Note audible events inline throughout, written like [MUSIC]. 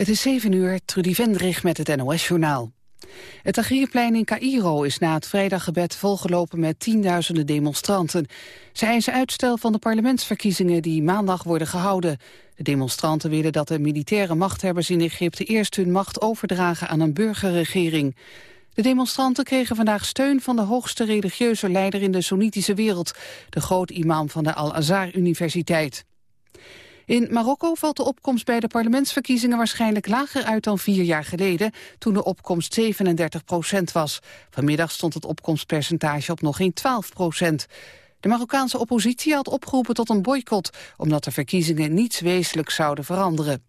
Het is 7 uur, Trudy Vendrig met het NOS-journaal. Het Tahrirplein in Cairo is na het vrijdaggebed volgelopen met tienduizenden demonstranten. Ze eisen uitstel van de parlementsverkiezingen die maandag worden gehouden. De demonstranten willen dat de militaire machthebbers in Egypte eerst hun macht overdragen aan een burgerregering. De demonstranten kregen vandaag steun van de hoogste religieuze leider in de Soenitische wereld, de groot-imam van de Al-Azhar-universiteit. In Marokko valt de opkomst bij de parlementsverkiezingen waarschijnlijk lager uit dan vier jaar geleden, toen de opkomst 37 procent was. Vanmiddag stond het opkomstpercentage op nog geen 12 procent. De Marokkaanse oppositie had opgeroepen tot een boycott, omdat de verkiezingen niets wezenlijk zouden veranderen.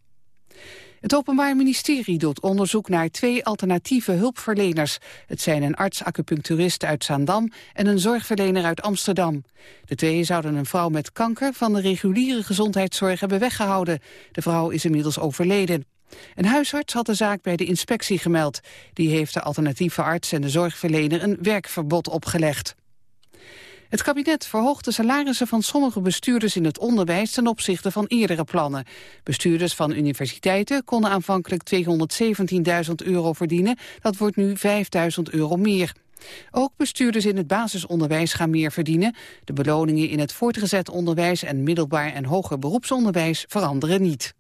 Het Openbaar Ministerie doet onderzoek naar twee alternatieve hulpverleners. Het zijn een arts-acupuncturist uit Zaandam en een zorgverlener uit Amsterdam. De twee zouden een vrouw met kanker van de reguliere gezondheidszorg hebben weggehouden. De vrouw is inmiddels overleden. Een huisarts had de zaak bij de inspectie gemeld. Die heeft de alternatieve arts en de zorgverlener een werkverbod opgelegd. Het kabinet verhoogt de salarissen van sommige bestuurders in het onderwijs ten opzichte van eerdere plannen. Bestuurders van universiteiten konden aanvankelijk 217.000 euro verdienen. Dat wordt nu 5.000 euro meer. Ook bestuurders in het basisonderwijs gaan meer verdienen. De beloningen in het voortgezet onderwijs en middelbaar en hoger beroepsonderwijs veranderen niet.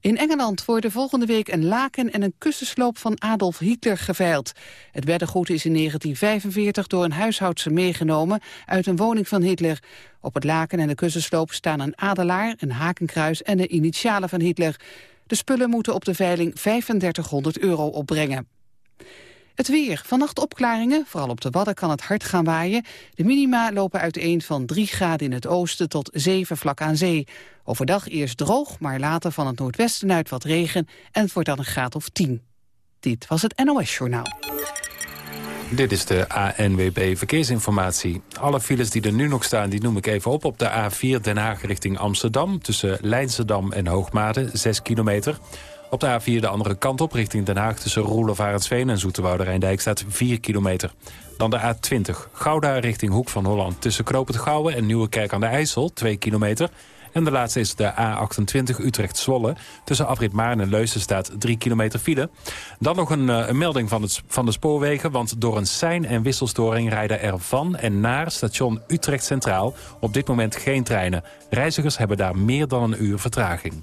In Engeland worden volgende week een laken en een kussensloop van Adolf Hitler geveild. Het beddengoed is in 1945 door een huishoudster meegenomen uit een woning van Hitler. Op het laken en de kussensloop staan een adelaar, een hakenkruis en de initialen van Hitler. De spullen moeten op de veiling 3500 euro opbrengen. Het weer. Vannacht opklaringen. Vooral op de Wadden kan het hard gaan waaien. De minima lopen uiteen van 3 graden in het oosten tot 7 vlak aan zee. Overdag eerst droog, maar later van het noordwesten uit wat regen. En het wordt dan een graad of 10. Dit was het NOS Journaal. Dit is de ANWB Verkeersinformatie. Alle files die er nu nog staan, die noem ik even op. Op de A4 Den Haag richting Amsterdam... tussen Leinsendam en Hoogmade, 6 kilometer... Op de A4 de andere kant op richting Den Haag tussen Roelof en Zoeterwoude Rijndijk staat 4 kilometer. Dan de A20 Gouda richting Hoek van Holland tussen Knoop Gouwen en Nieuwekerk aan de IJssel 2 kilometer. En de laatste is de A28 Utrecht-Zwolle. Tussen Afrit Maarn en Leusden staat 3 kilometer file. Dan nog een, eh, melding van, het, van de spoorwegen. Want door een sein- en wisselstoring rijden er van en naar station Utrecht Centraal... op dit moment geen treinen. Reizigers hebben daar meer dan een uur vertraging.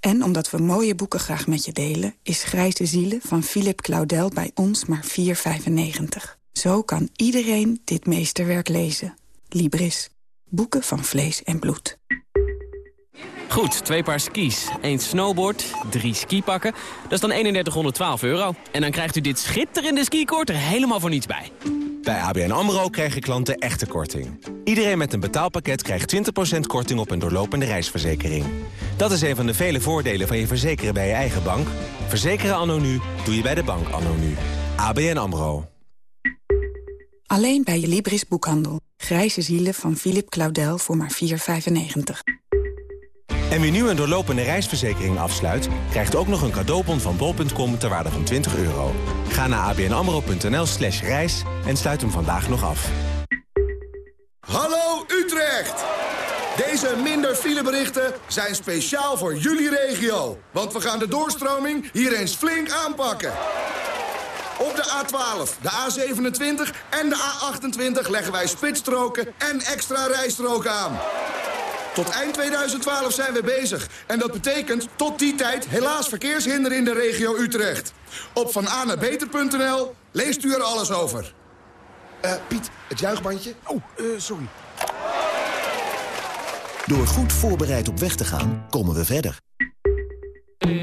En omdat we mooie boeken graag met je delen... is Grijze Zielen van Philip Claudel bij ons maar 4,95. Zo kan iedereen dit meesterwerk lezen. Libris. Boeken van vlees en bloed. Goed, twee paar skis, één snowboard, drie skipakken. Dat is dan 3112 euro. En dan krijgt u dit schitterende skikoord er helemaal voor niets bij. Bij ABN AMRO krijgen klanten echte korting. Iedereen met een betaalpakket krijgt 20% korting op een doorlopende reisverzekering. Dat is een van de vele voordelen van je verzekeren bij je eigen bank. Verzekeren anno nu doe je bij de bank anno nu. ABN AMRO. Alleen bij je Libris boekhandel. Grijze zielen van Philip Claudel voor maar 4,95. En wie nu een doorlopende reisverzekering afsluit... krijgt ook nog een cadeaubon van bol.com ter waarde van 20 euro. Ga naar abnamro.nl slash reis en sluit hem vandaag nog af. Hallo Utrecht! Deze minder fileberichten zijn speciaal voor jullie regio. Want we gaan de doorstroming hier eens flink aanpakken. Op de A12, de A27 en de A28 leggen wij spitsstroken en extra rijstroken aan. Tot eind 2012 zijn we bezig. En dat betekent tot die tijd helaas verkeershinder in de regio Utrecht. Op vananabeter.nl leest u er alles over. Uh, Piet, het juichbandje. Oh, uh, sorry. Door goed voorbereid op weg te gaan, komen we verder.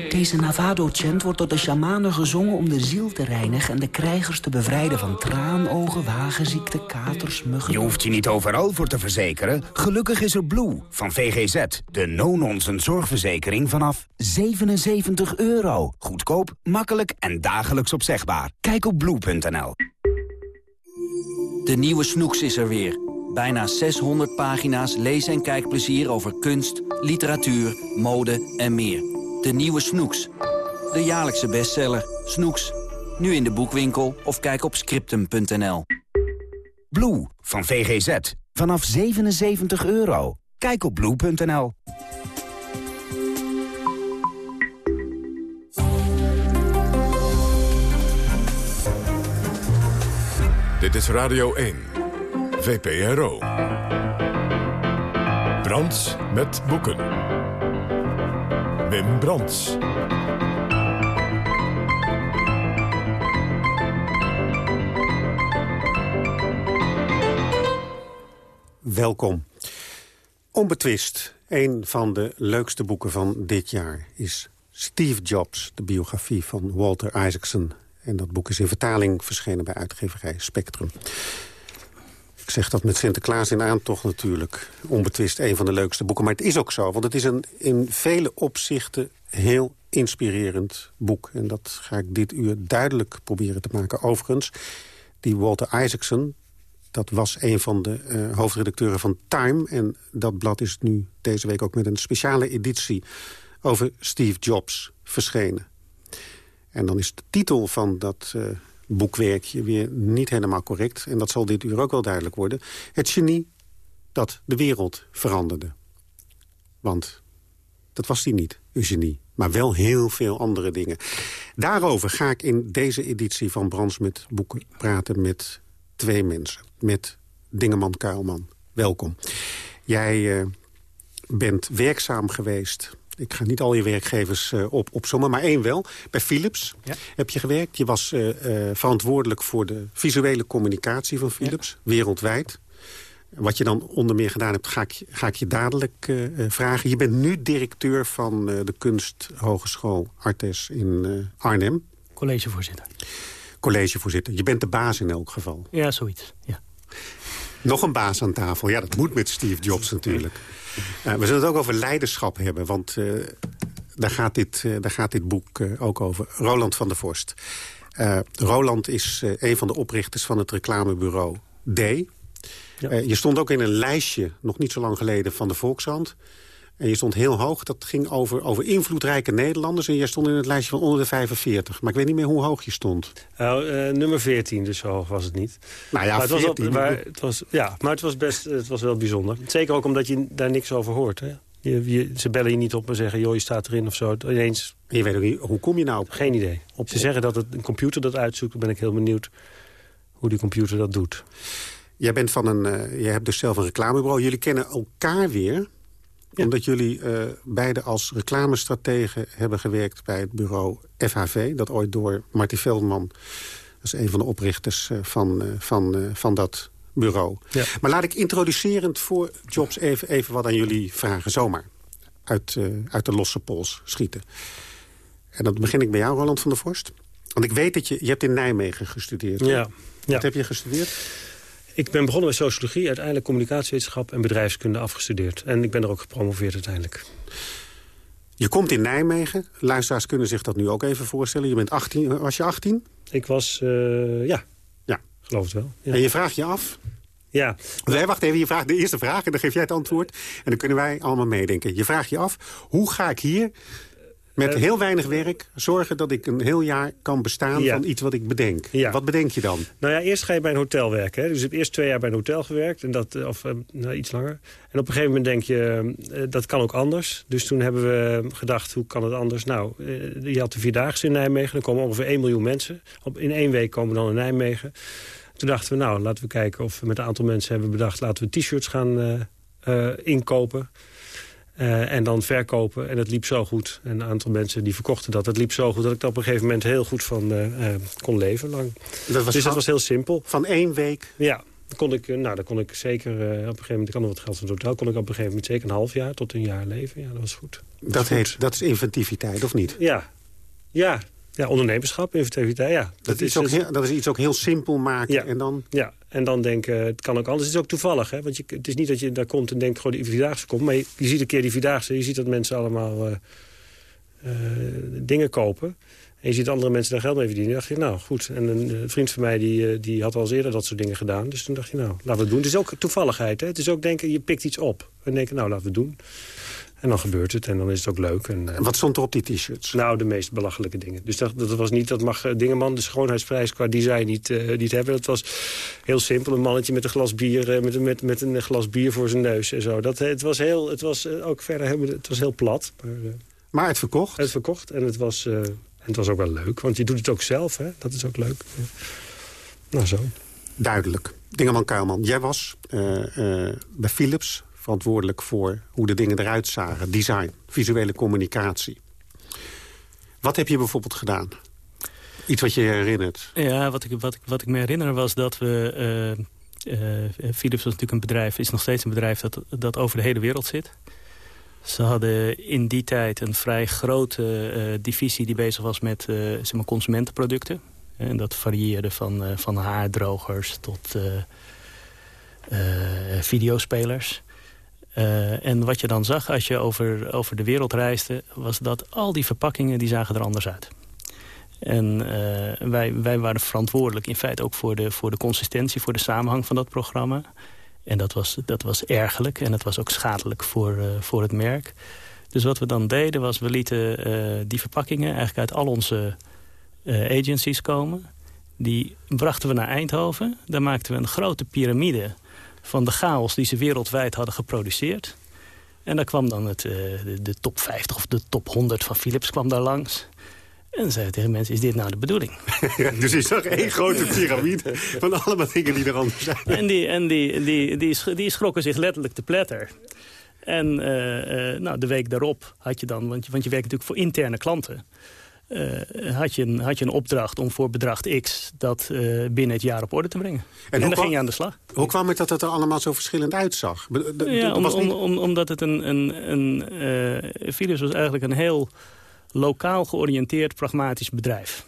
Deze Navado-chant wordt door de shamanen gezongen om de ziel te reinigen... en de krijgers te bevrijden van traanogen, wagenziekte, katers, muggen... Je hoeft je niet overal voor te verzekeren. Gelukkig is er Blue van VGZ. De no-nonsense zorgverzekering vanaf 77 euro. Goedkoop, makkelijk en dagelijks opzegbaar. Kijk op blue.nl. De nieuwe Snoeks is er weer. Bijna 600 pagina's lees- en kijkplezier over kunst, literatuur, mode en meer. De nieuwe Snoeks. De jaarlijkse bestseller Snoeks. Nu in de boekwinkel of kijk op scriptum.nl. Blue van VGZ. Vanaf 77 euro. Kijk op blue.nl. Dit is Radio 1. VPRO. Brands met boeken. Wim Brands. Welkom. Onbetwist, een van de leukste boeken van dit jaar is Steve Jobs, de biografie van Walter Isaacson. En dat boek is in vertaling verschenen bij uitgeverij Spectrum. Ik zeg dat met Sinterklaas in aantocht natuurlijk. Onbetwist een van de leukste boeken. Maar het is ook zo, want het is een in vele opzichten heel inspirerend boek. En dat ga ik dit uur duidelijk proberen te maken. Overigens, die Walter Isaacson, dat was een van de uh, hoofdredacteuren van Time. En dat blad is nu deze week ook met een speciale editie over Steve Jobs verschenen. En dan is de titel van dat uh, boekwerkje weer niet helemaal correct. En dat zal dit uur ook wel duidelijk worden. Het genie dat de wereld veranderde. Want dat was hij niet, een genie. Maar wel heel veel andere dingen. Daarover ga ik in deze editie van Brands met Boeken praten met twee mensen. Met Dingeman Kuilman. Welkom. Jij uh, bent werkzaam geweest ik ga niet al je werkgevers uh, op, opzommen, maar één wel. Bij Philips ja. heb je gewerkt. Je was uh, uh, verantwoordelijk voor de visuele communicatie van Philips, ja. wereldwijd. Wat je dan onder meer gedaan hebt, ga ik, ga ik je dadelijk vragen. Je bent nu directeur van de Kunsthogeschool Artes in Arnhem. Collegevoorzitter. Collegevoorzitter. Je bent de baas in elk geval. Ja, zoiets. Ja. Nog een baas aan tafel. Ja, dat moet met Steve Jobs natuurlijk. Uh, we zullen het ook over leiderschap hebben, want uh, daar, gaat dit, uh, daar gaat dit boek ook over. Roland van der Vorst. Roland is een van de oprichters van het reclamebureau D. Ja. je stond ook in een lijstje, nog niet zo lang geleden, van de Volkshand. En je stond heel hoog. Dat ging over, over invloedrijke Nederlanders. En jij stond in het lijstje van onder de 45. Maar ik weet niet meer hoe hoog je stond. Nou, uh, nummer 14, dus zo hoog was het niet. Nou ja, maar het 14. Was op, maar het was, ja, maar het was, best, het was wel bijzonder. Zeker ook omdat je daar niks over hoort. Hè? Je, je, ze bellen je niet op en zeggen, joh, je staat erin of zo. Ineens... En je weet ook niet, hoe kom je nou op? Geen idee. Op, ze zeggen dat het een computer dat uitzoekt. Dan ben ik heel benieuwd hoe die computer dat doet. Jij bent van een, uh, jij hebt dus zelf een reclamebureau. Jullie kennen elkaar weer ja. Omdat jullie uh, beide als reclamestrategen hebben gewerkt bij het bureau FHV. Dat ooit door Marty Veldman, dat is een van de oprichters uh, van, uh, van, van dat bureau. Ja. Maar laat ik introducerend voor Jobs even, even wat aan jullie vragen. Zomaar. Uit, uit de losse pols schieten. En dan begin ik bij jou, Roland van der Vorst. Want ik weet dat je, je hebt in Nijmegen gestudeerd. Ja. Wat ja. heb je gestudeerd? Ik ben begonnen met sociologie, uiteindelijk communicatiewetenschap en bedrijfskunde afgestudeerd. En ik ben er ook gepromoveerd uiteindelijk. Je komt in Nijmegen. Luisteraars kunnen zich dat nu ook even voorstellen. Je bent 18. Was je 18? Ik was, uh, ja. Ja. Geloof het wel. Ja. En je vraagt je af... Ja. Nee, wacht even, je vraagt de eerste vraag en dan geef jij het antwoord. En dan kunnen wij allemaal meedenken. Je vraagt je af, hoe ga ik hier met uh, heel weinig werk zorgen dat ik een heel jaar kan bestaan ja. van iets wat ik bedenk. Ja. Wat bedenk je dan? Nou ja, eerst ga je bij een hotel werken. Hè. Dus ik heb eerst twee jaar bij een hotel gewerkt. En dat, of uh, nou, iets langer. En op een gegeven moment denk je, uh, dat kan ook anders. Dus toen hebben we gedacht, hoe kan het anders? Nou, je had de Vierdaagse in Nijmegen. Dan komen ongeveer 1 miljoen mensen. Op, in één week komen we dan in Nijmegen. Toen dachten we, nou, laten we kijken of we met een aantal mensen hebben bedacht... laten we t-shirts gaan inkopen. Uh, en dan verkopen. En het liep zo goed. En een aantal mensen die verkochten dat. Het liep zo goed dat ik er op een gegeven moment heel goed van uh, uh, kon leven lang. Dat was dus dat was heel simpel. Van één week ja. Dan kon ik, nou, dan kon ik zeker op een gegeven moment... ik had nog wat geld van het hotel... kon ik op een gegeven moment zeker een half jaar tot een jaar leven. Ja, dat was goed. Dat, dat heet, dat is inventiviteit, of niet? Ja, ja, ja, ondernemerschap, inventiviteit, ja. Dat, dat is, ook heel, dat is iets ook heel simpel maken ja, en dan... Ja, en dan denken, het kan ook anders. Het is ook toevallig, hè. Want je, het is niet dat je daar komt en denkt, gewoon die Vierdaagse komt. Maar je, ziet een keer die Vierdaagse, je ziet dat mensen allemaal uh, uh, dingen kopen. En je ziet andere mensen daar geld mee verdienen. Dan dacht je, nou goed. En een vriend van mij die, die had al eerder dat soort dingen gedaan. Dus toen dacht je, nou, laten we het doen. Het is ook toevalligheid, hè. Het is ook denken, je pikt iets op. En denken, nou, laten we doen. En dan gebeurt het en dan is het ook leuk. En, en wat stond er op die t-shirts? Nou, de meest belachelijke dingen. Dus dat, dat was niet, dat mag uh, Dingeman, de schoonheidsprijs qua design niet, uh, niet hebben. Dat was heel simpel, een mannetje met een glas bier, uh, met, met, met een glas bier voor zijn neus en zo. Dat, het was heel, het was ook verder, het was heel plat. Maar, maar het verkocht? Het verkocht en het was, en het was ook wel leuk, want je doet het ook zelf, hè? dat is ook leuk. Nou, zo. Duidelijk. Dingeman Kuilman, jij was bij Philips verantwoordelijk voor hoe de dingen eruit zagen. Design, visuele communicatie. Wat heb je bijvoorbeeld gedaan? Iets wat je herinnert? Ja, wat ik, wat ik, wat ik me herinner was dat we... Uh, uh, Philips was natuurlijk een bedrijf, is nog steeds een bedrijf dat, dat over de hele wereld zit. Ze hadden in die tijd een vrij grote divisie die bezig was met zeg maar consumentenproducten. En dat varieerde van, van haardrogers tot videospelers. Uh, en wat je dan zag als je over, over de wereld reisde... was dat al die verpakkingen die zagen er anders uit. En uh, wij, wij waren verantwoordelijk in feite ook voor de, voor de consistentie... voor de samenhang van dat programma. En dat was, dat was ergelijk en het was ook schadelijk voor, uh, voor het merk. Dus wat we dan deden was, we lieten die verpakkingen... eigenlijk uit al onze agencies komen. Die brachten we naar Eindhoven. Daar maakten we een grote piramide van de chaos die ze wereldwijd hadden geproduceerd. En daar kwam dan het, uh, de, de, top 50 of de top 100 van Philips kwam daar langs. En zeiden tegen mensen, is dit nou de bedoeling? [LAUGHS] dus is zag één grote piramide van allemaal dingen die er anders zijn. En die, en die, die, die, die schrokken zich letterlijk te pletter. En uh, uh, nou, de week daarop had je dan, want je, want je werkt natuurlijk voor interne klanten... Uh, had, je een, had je een opdracht om voor bedrag X dat uh, binnen het jaar op orde te brengen. En, en dan ging je aan de slag. Hoe kwam het dat het er allemaal zo verschillend uitzag? De, ja, om, om, om, omdat het een... een, een uh, Philips was eigenlijk een heel lokaal georiënteerd pragmatisch bedrijf.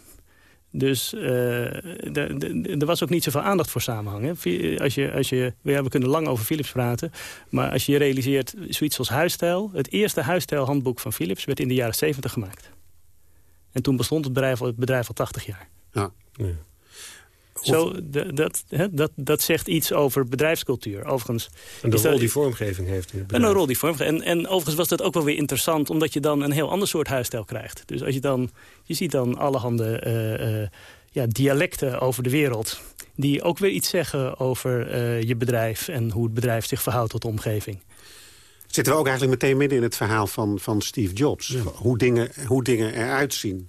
Dus er was ook niet zoveel aandacht voor samenhang. Hè? Als je, als je, ja, we kunnen lang over Philips praten. Maar als je realiseert, zoiets als huisstijl... het eerste huisstijlhandboek van Philips werd in de jaren 70 gemaakt. En toen bestond het bedrijf, het bedrijf al 80 jaar. Ja. ja. Zo, dat, dat, dat zegt iets over bedrijfscultuur. Overigens, en de rol die vormgeving heeft. In en een rol die vormgeving. En, en overigens was dat ook wel weer interessant... omdat je dan een heel ander soort huisstijl krijgt. Dus als je dan... Je ziet dan allerhande uh, uh, ja, dialecten over de wereld... die ook weer iets zeggen over uh, je bedrijf... en hoe het bedrijf zich verhoudt tot de omgeving zitten we ook eigenlijk meteen midden in het verhaal van, van Steve Jobs. Hoe, dingen, hoe dingen eruit zien.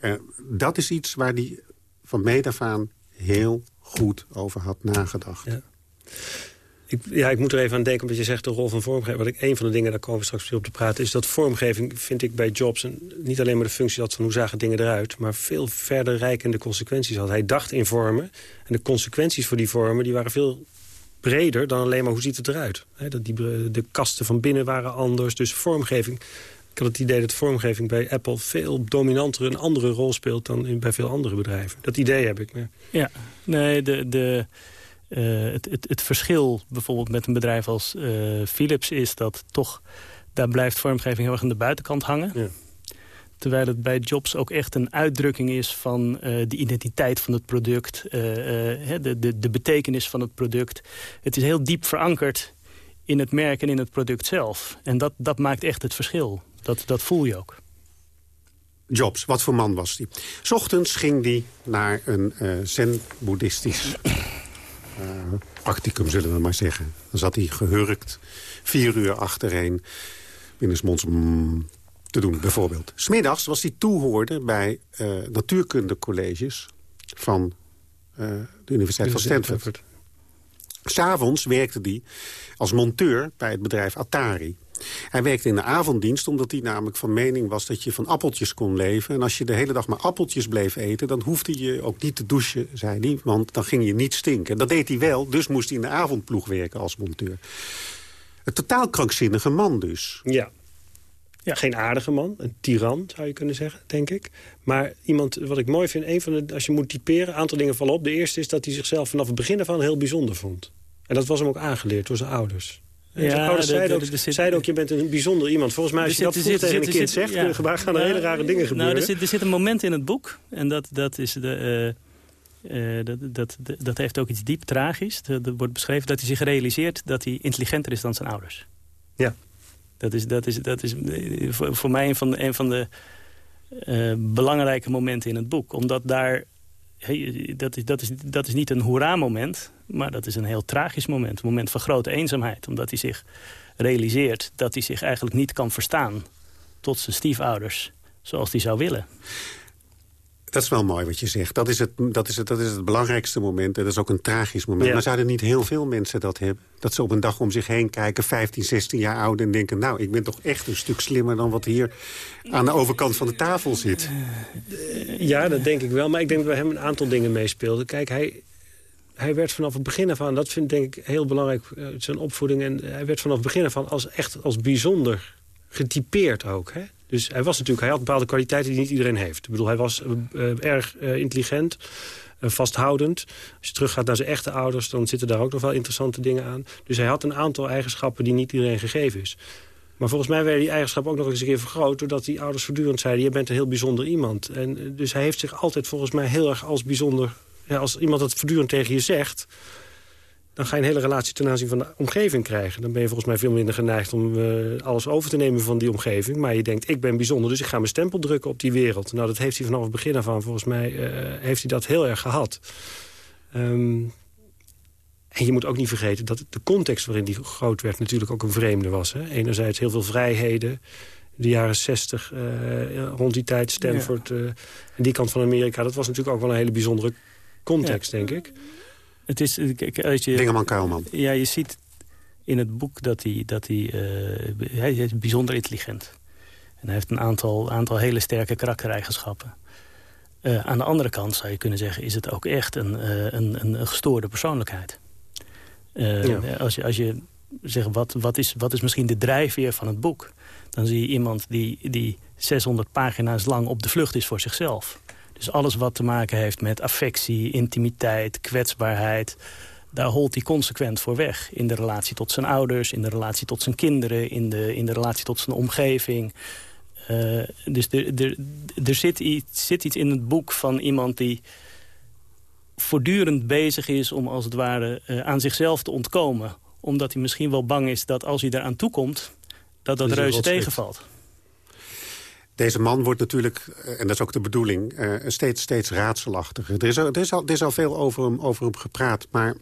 Uh, dat is iets waar hij van meet af aan heel goed over had nagedacht. Ja. Ik, ja, ik moet er even aan denken, omdat je zegt de rol van vormgeving. Wat ik, een van de dingen, daar komen we straks op te praten... is dat vormgeving, vind ik bij Jobs... En niet alleen maar de functie had van hoe zagen dingen eruit... maar veel verder rijkende consequenties had. Hij dacht in vormen en de consequenties voor die vormen... die waren veel breder dan alleen maar hoe ziet het eruit. dat die, de kasten van binnen waren anders, dus vormgeving... Ik had het idee dat vormgeving bij Apple veel dominanter een andere rol speelt dan in, bij veel andere bedrijven. Dat idee heb ik. Ja, ja nee, de, de, uh, het, het, het, verschil bijvoorbeeld met een bedrijf als uh, Philips is dat toch, daar blijft vormgeving heel erg aan de buitenkant hangen. Ja. Terwijl het bij Jobs ook echt een uitdrukking is van uh, de identiteit van het product. Uh, uh, de, de, de betekenis van het product. Het is heel diep verankerd in het merk en in het product zelf. En dat, dat maakt echt het verschil. Dat, dat voel je ook. Jobs, wat voor man was die? Ochtends ging hij naar een zen-boeddhistisch practicum, zullen we maar zeggen. Dan zat hij gehurkt, vier uur achtereen. Binnensmonds... Mm, te doen, bijvoorbeeld. Smiddags was hij toehoorder bij uh, natuurkundecolleges van uh, de Universiteit van Stanford. S'avonds werkte hij als monteur bij het bedrijf Atari. Hij werkte in de avonddienst omdat hij namelijk van mening was... dat je van appeltjes kon leven. En als je de hele dag maar appeltjes bleef eten... dan hoefde je ook niet te douchen, zei hij. Want dan ging je niet stinken. Dat deed hij wel, dus moest hij in de avondploeg werken als monteur. Een totaal krankzinnige man dus. Ja. Ja, geen aardige man. Een tiran, zou je kunnen zeggen, denk ik. Maar iemand, wat ik mooi vind, een van de, als je moet typeren... een aantal dingen vallen op. De eerste is dat hij zichzelf vanaf het begin ervan heel bijzonder vond. En dat was hem ook aangeleerd door zijn ouders. Ja, zijn ouders zeiden, ook, zeiden ook, je bent een bijzonder iemand. Volgens mij, als je dat vroeg tegen een kind zegt... Ja, gaan er hele rare dingen gebeuren. Nou, er zit, er zit een moment in het boek. En dat, dat is de... Uh, uh, dat, dat, dat heeft ook iets diep tragisch. Er wordt beschreven dat hij zich realiseert dat hij intelligenter is dan zijn ouders. Ja. Dat is, dat is, dat is voor, voor mij een van de, een van de uh, belangrijke momenten in het boek. Omdat daar... Hey, dat, is, dat, is, dat is niet een hoera-moment, maar dat is een heel tragisch moment. Een moment van grote eenzaamheid. Omdat hij zich realiseert dat hij zich eigenlijk niet kan verstaan... tot zijn stiefouders, zoals hij zou willen. Dat is wel mooi wat je zegt. Dat is het, dat is het, dat is het belangrijkste moment. En dat is ook een tragisch moment. Ja. Maar zouden niet heel veel mensen dat hebben? Dat ze op een dag om zich heen kijken, 15, 16 jaar oud... en denken, nou, ik ben toch echt een stuk slimmer... dan wat hier aan de overkant van de tafel zit. Ja, dat denk ik wel. Maar ik denk dat bij hem een aantal dingen meespeelden. Kijk, hij, hij werd vanaf het begin af aan... dat vind denk ik heel belangrijk, uh, zijn opvoeding... en hij werd vanaf het begin af aan als, echt als bijzonder getypeerd ook, hè? Dus hij was natuurlijk, hij had bepaalde kwaliteiten die niet iedereen heeft. Ik bedoel, hij was uh, erg uh, intelligent, uh, vasthoudend. Als je teruggaat naar zijn echte ouders, dan zitten daar ook nog wel interessante dingen aan. Dus hij had een aantal eigenschappen die niet iedereen gegeven is. Maar volgens mij werden die eigenschappen ook nog eens een keer vergroot... doordat die ouders voortdurend zeiden, je bent een heel bijzonder iemand. En dus hij heeft zich altijd volgens mij heel erg als bijzonder... Ja, als iemand dat voortdurend tegen je zegt dan ga je een hele relatie ten aanzien van de omgeving krijgen. Dan ben je volgens mij veel minder geneigd om uh, alles over te nemen van die omgeving. Maar je denkt, ik ben bijzonder, dus ik ga mijn stempel drukken op die wereld. Nou, dat heeft hij vanaf het begin af aan, volgens mij, uh, heeft hij dat heel erg gehad. Um, en je moet ook niet vergeten dat de context waarin hij groot werd... natuurlijk ook een vreemde was. Hè? Enerzijds heel veel vrijheden, de jaren zestig, uh, rond die tijd, Stanford... Ja. en die kant van Amerika, dat was natuurlijk ook wel een hele bijzondere context, ja. denk ik. Het is, als je, Dingeman Kuilman. Ja, je ziet in het boek dat hij, dat hij, uh, hij is bijzonder intelligent. En hij heeft een aantal, aantal hele sterke karaktereigenschappen. Uh, aan de andere kant zou je kunnen zeggen... is het ook echt een, uh, een, een gestoorde persoonlijkheid. Ja. Als je, als je zegt, wat, wat, is, wat is misschien de drijfveer van het boek... dan zie je iemand die, die 600 pagina's lang op de vlucht is voor zichzelf. Dus alles wat te maken heeft met affectie, intimiteit, kwetsbaarheid... daar holt hij consequent voor weg. In de relatie tot zijn ouders, in de relatie tot zijn kinderen... in de, in de relatie tot zijn omgeving. Uh, dus er, er, er zit, iets, zit iets in het boek van iemand die voortdurend bezig is... om als het ware uh, aan zichzelf te ontkomen. Omdat hij misschien wel bang is dat als hij eraan toekomt... dat dat reuze tegenvalt. Deze man wordt natuurlijk, eh, en dat is ook de bedoeling, uh, steeds, steeds raadselachtiger. Er is, er, is al, er is al veel over hem, over hem gepraat, maar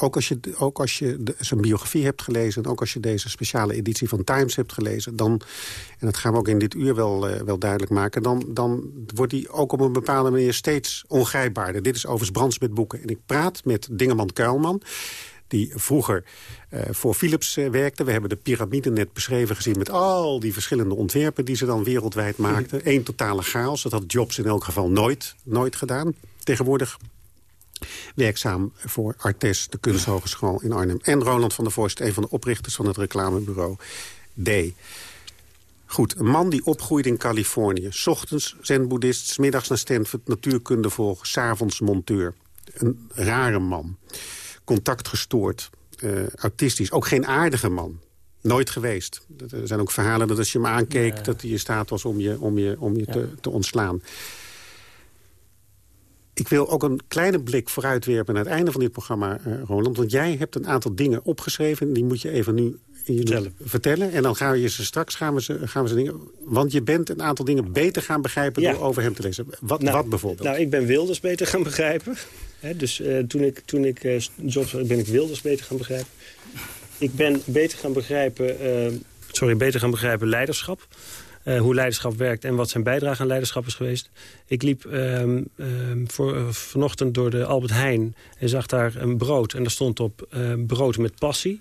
ook als je, ook als je zijn biografie hebt gelezen... en ook als je deze speciale editie van Times hebt gelezen... dan, en dat gaan we ook in dit uur wel, uh, wel duidelijk maken... Dan, dan wordt hij ook op een bepaalde manier steeds ongrijpbaarder. Dit is overigens Brands met boeken. En ik praat met Dingeman Kuilman die vroeger uh, voor Philips uh, werkte. We hebben de piramide net beschreven gezien met al die verschillende ontwerpen... die ze dan wereldwijd maakten. Eén totale chaos. Dat had Jobs in elk geval nooit, nooit gedaan. Tegenwoordig werkzaam voor Artes, de kunsthogeschool in Arnhem. En Ronald van der Vorst, een van de oprichters van het reclamebureau D. Goed, een man die opgroeide in Californië. S ochtends zen-boeddhist, smiddags naar Stanford, natuurkunde volgen, s'avonds monteur. Een rare man contact gestoord, uh, autistisch. Ook geen aardige man. Nooit geweest. Er zijn ook verhalen dat als je hem aankeek... Ja. dat hij in staat was om je, om je, om je ja. te, te ontslaan. Ik wil ook een kleine blik vooruitwerpen naar het einde van dit programma, uh, Roland. Want jij hebt een aantal dingen opgeschreven. Die moet je even nu vertellen. vertellen. En dan gaan we ze straks gaan we ze, gaan we ze dingen... Want je bent een aantal dingen beter gaan begrijpen ja. door over hem te lezen. Wat, nou, wat bijvoorbeeld? Nou, ik ben Wilders beter gaan begrijpen. He, dus uh, toen ik, toen ik uh, Jobs ben ik Wilders beter gaan begrijpen. Ik ben beter gaan begrijpen, sorry, beter gaan begrijpen leiderschap. Uh, hoe leiderschap werkt en wat zijn bijdrage aan leiderschap is geweest. Ik liep um, um, voor, vanochtend door de Albert Heijn en zag daar een brood. En daar stond op brood met passie.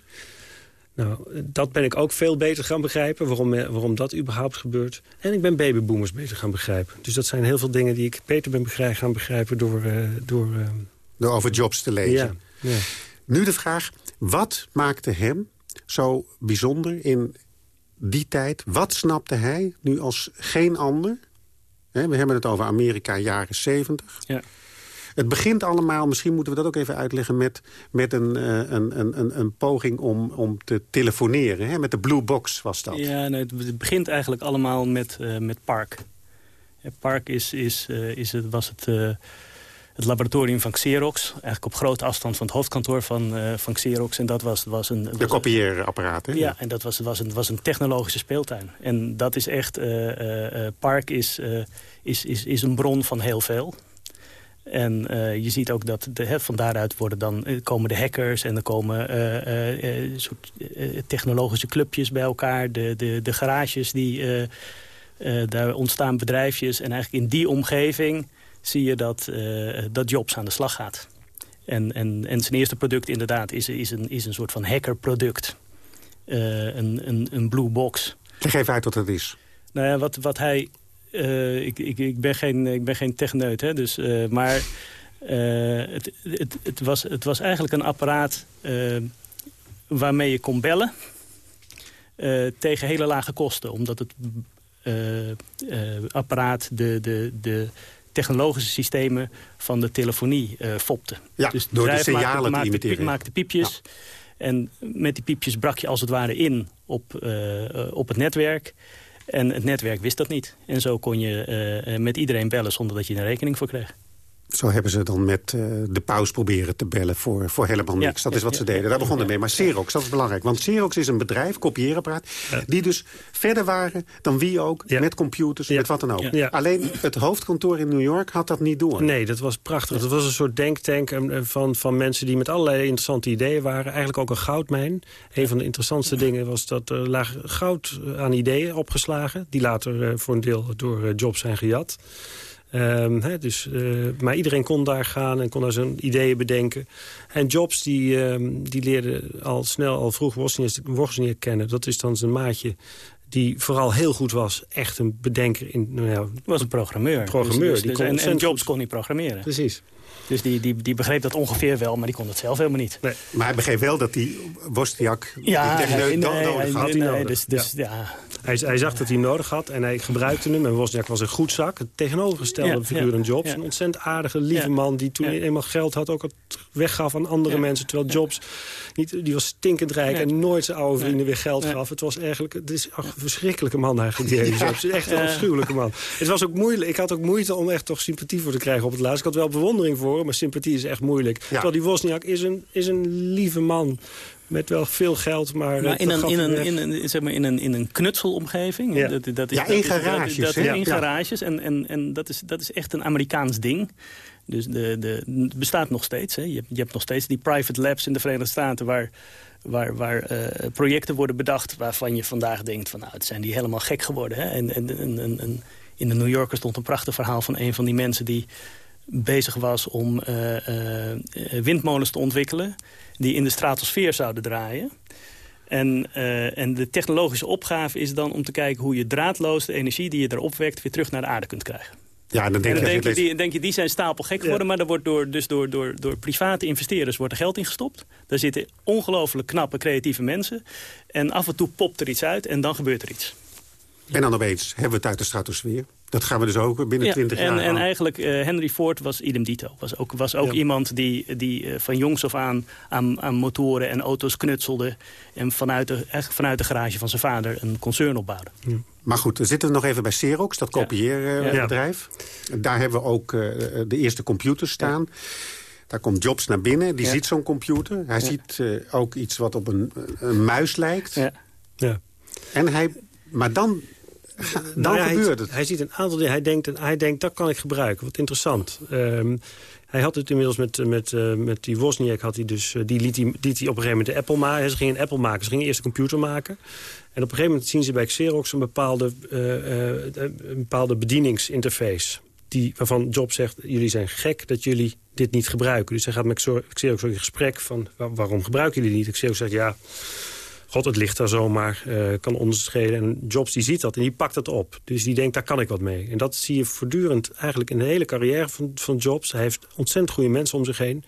Nou, dat ben ik ook veel beter gaan begrijpen, waarom, eh, waarom dat überhaupt gebeurt. En ik ben babyboomers beter gaan begrijpen. Dus dat zijn heel veel dingen die ik beter ben begrijpen, gaan begrijpen door... Door, door over jobs te lezen. Ja, ja. Nu de vraag, wat maakte hem zo bijzonder in die tijd? Wat snapte hij nu als geen ander? we hebben het over Amerika jaren 70. Ja. Het begint allemaal, misschien moeten we dat ook even uitleggen... met, met een, uh, een, een, een poging om, om te telefoneren. Hè? Met de Blue Box was dat. Ja, nee, het begint eigenlijk allemaal met, uh, met Park. Park is, is, uh, is het, was het, het laboratorium van Xerox. Eigenlijk op grote afstand van het hoofdkantoor van, van Xerox. En dat was, was een... de kopieerapparaten. Ja, en dat was, was, een, was een technologische speeltuin. En dat is echt... Park is, is, is, is een bron van heel veel. En uh, je ziet ook dat de, he, van daaruit worden dan, eh, komen de hackers... en er komen uh, uh, soort, technologische clubjes bij elkaar. De, de, de garages, die, daar ontstaan bedrijfjes. En eigenlijk in die omgeving zie je dat, dat Jobs aan de slag gaat. En, en, en zijn eerste product inderdaad is, is, een, is een soort van hackerproduct. een, een, een blue box. Even uit wat het is. Nou ja, wat, wat hij uh, ik, ik, ik, ben geen, ik ben geen techneut, hè, dus, uh, maar uh, het, het, het, was, het was eigenlijk een apparaat waarmee je kon bellen... tegen hele lage kosten, omdat het apparaat de, de, de technologische systemen van de telefonie fopte. Ja, dus door de signalen maakte, te imiteren. maakte piepjes. En met die piepjes brak je als het ware in op, op het netwerk... En het netwerk wist dat niet. En zo kon je met iedereen bellen zonder dat je er een rekening voor kreeg. Zo hebben ze dan met uh, de paus proberen te bellen voor, voor helemaal niks. dat is wat ze deden. Daar begon het mee. Maar Xerox, dat is belangrijk. Want Xerox is een bedrijf, kopieerapparaat... die dus verder waren dan wie ook, met computers, met wat dan ook. Alleen het hoofdkantoor in New York had dat niet door. Nee, dat was prachtig. Dat was een soort denktank eh, van, van mensen die met allerlei interessante ideeën waren. Eigenlijk ook een goudmijn. Een van de interessantste dingen was dat er lag goud aan ideeën opgeslagen... die later uh, voor een deel door Jobs zijn gejat. Um, dus, uh, maar iedereen kon daar gaan en kon daar zijn ideeën bedenken. En Jobs die, um, die leerde al snel, al vroeg Wozniak kennen. Dat is dan zijn maatje die vooral heel goed was. Echt een bedenker. In, nou ja, was een programmeur. programmeur. Dus, dus, die dus, en, en Jobs kon niet programmeren. Precies. Dus die, die, die begreep dat ongeveer wel, maar die kon het zelf helemaal niet. Nee, maar hij begreep wel dat die Wozniak ja, die nee, nodig had. Nee, dus, dus, ja. ja. Hij, hij, zag dat hij nodig had en hij gebruikte hem. En Wozniak was een goed zak. Het tegenovergestelde figuur en Jobs. Een ontzettend aardige, lieve man die toen hij eenmaal geld had... ook het weggaf aan andere mensen. Terwijl Jobs, niet, die was stinkend rijk en nooit zijn oude vrienden weer geld gaf. Het was eigenlijk, het is een verschrikkelijke man eigenlijk, die Jobs. Echt een afschuwelijke man. Het was ook moeilijk. Ik had ook moeite om echt toch sympathie voor te krijgen op het laatst. Ik had wel bewondering voor maar sympathie is echt moeilijk. Terwijl die Wozniak is een, is een lieve man met wel veel geld, maar... maar in, een, in, een, in, een, zeg maar in, een, in een knutselomgeving. Ja, dat, dat is, ja in garages. Dat, dat, in garages. En, en, en dat, is, dat is echt een Amerikaans ding. Dus de, de, het bestaat nog steeds. Hè. Je, hebt, je hebt nog steeds die private labs in de Verenigde Staten... waar, waar, waar uh, projecten worden bedacht waarvan je vandaag denkt... van nou, het zijn die helemaal gek geworden. Hè. En, en, en, en, in de New Yorker stond een prachtig verhaal van een van die mensen... die bezig was om uh, windmolens te ontwikkelen... die in de stratosfeer zouden draaien. En, uh, en de technologische opgave is dan om te kijken... hoe je draadloos de energie die je erop wekt... weer terug naar de aarde kunt krijgen. Ja, dan denk, en dan denk, je, die, denk je, die zijn stapelgek geworden... maar er wordt door, dus door, door, door private investeerders wordt er geld in gestopt. Daar zitten ongelooflijk knappe, creatieve mensen. En af en toe popt er iets uit en dan gebeurt er iets. En dan opeens hebben we het uit de stratosfeer. Dat gaan we dus ook binnen twintig jaar en, En eigenlijk, uh, Henry Ford was idem dito. Was ook, was ook iemand die, die uh, van jongs af aan, aan, aan motoren en auto's knutselde... en vanuit de, vanuit de garage van zijn vader een concern opbouwde. Ja. Maar goed, we zitten nog even bij Xerox, dat kopieerbedrijf. Daar hebben we ook uh, de eerste computers staan. Daar komt Jobs naar binnen, die ziet zo'n computer. Hij ziet ook iets wat op een, een muis lijkt. Ja. En hij, maar dan dan nou gebeurt het. Hij ziet een aantal dingen. Hij denkt, hij denkt, dat kan ik gebruiken. Wat interessant. Um, hij had het inmiddels met, met, uh, met die Wozniak. Had hij dus, uh, die liet hij, liet hij op een gegeven moment de Apple maken. Ze gingen een Apple maken. Ze gingen eerst een computer maken. En op een gegeven moment zien ze bij Xerox een bepaalde, uh, een bepaalde bedieningsinterface. Die, waarvan Jobs zegt, jullie zijn gek dat jullie dit niet gebruiken. Dus hij gaat met Xerox in gesprek van, waarom gebruiken jullie niet? Xerox zegt, ja, God, het ligt daar zomaar, uh, kan onderscheiden. En Jobs die ziet dat en die pakt het op. Dus die denkt, daar kan ik wat mee. En dat zie je voortdurend eigenlijk in de hele carrière van, van Jobs. Hij heeft ontzettend goede mensen om zich heen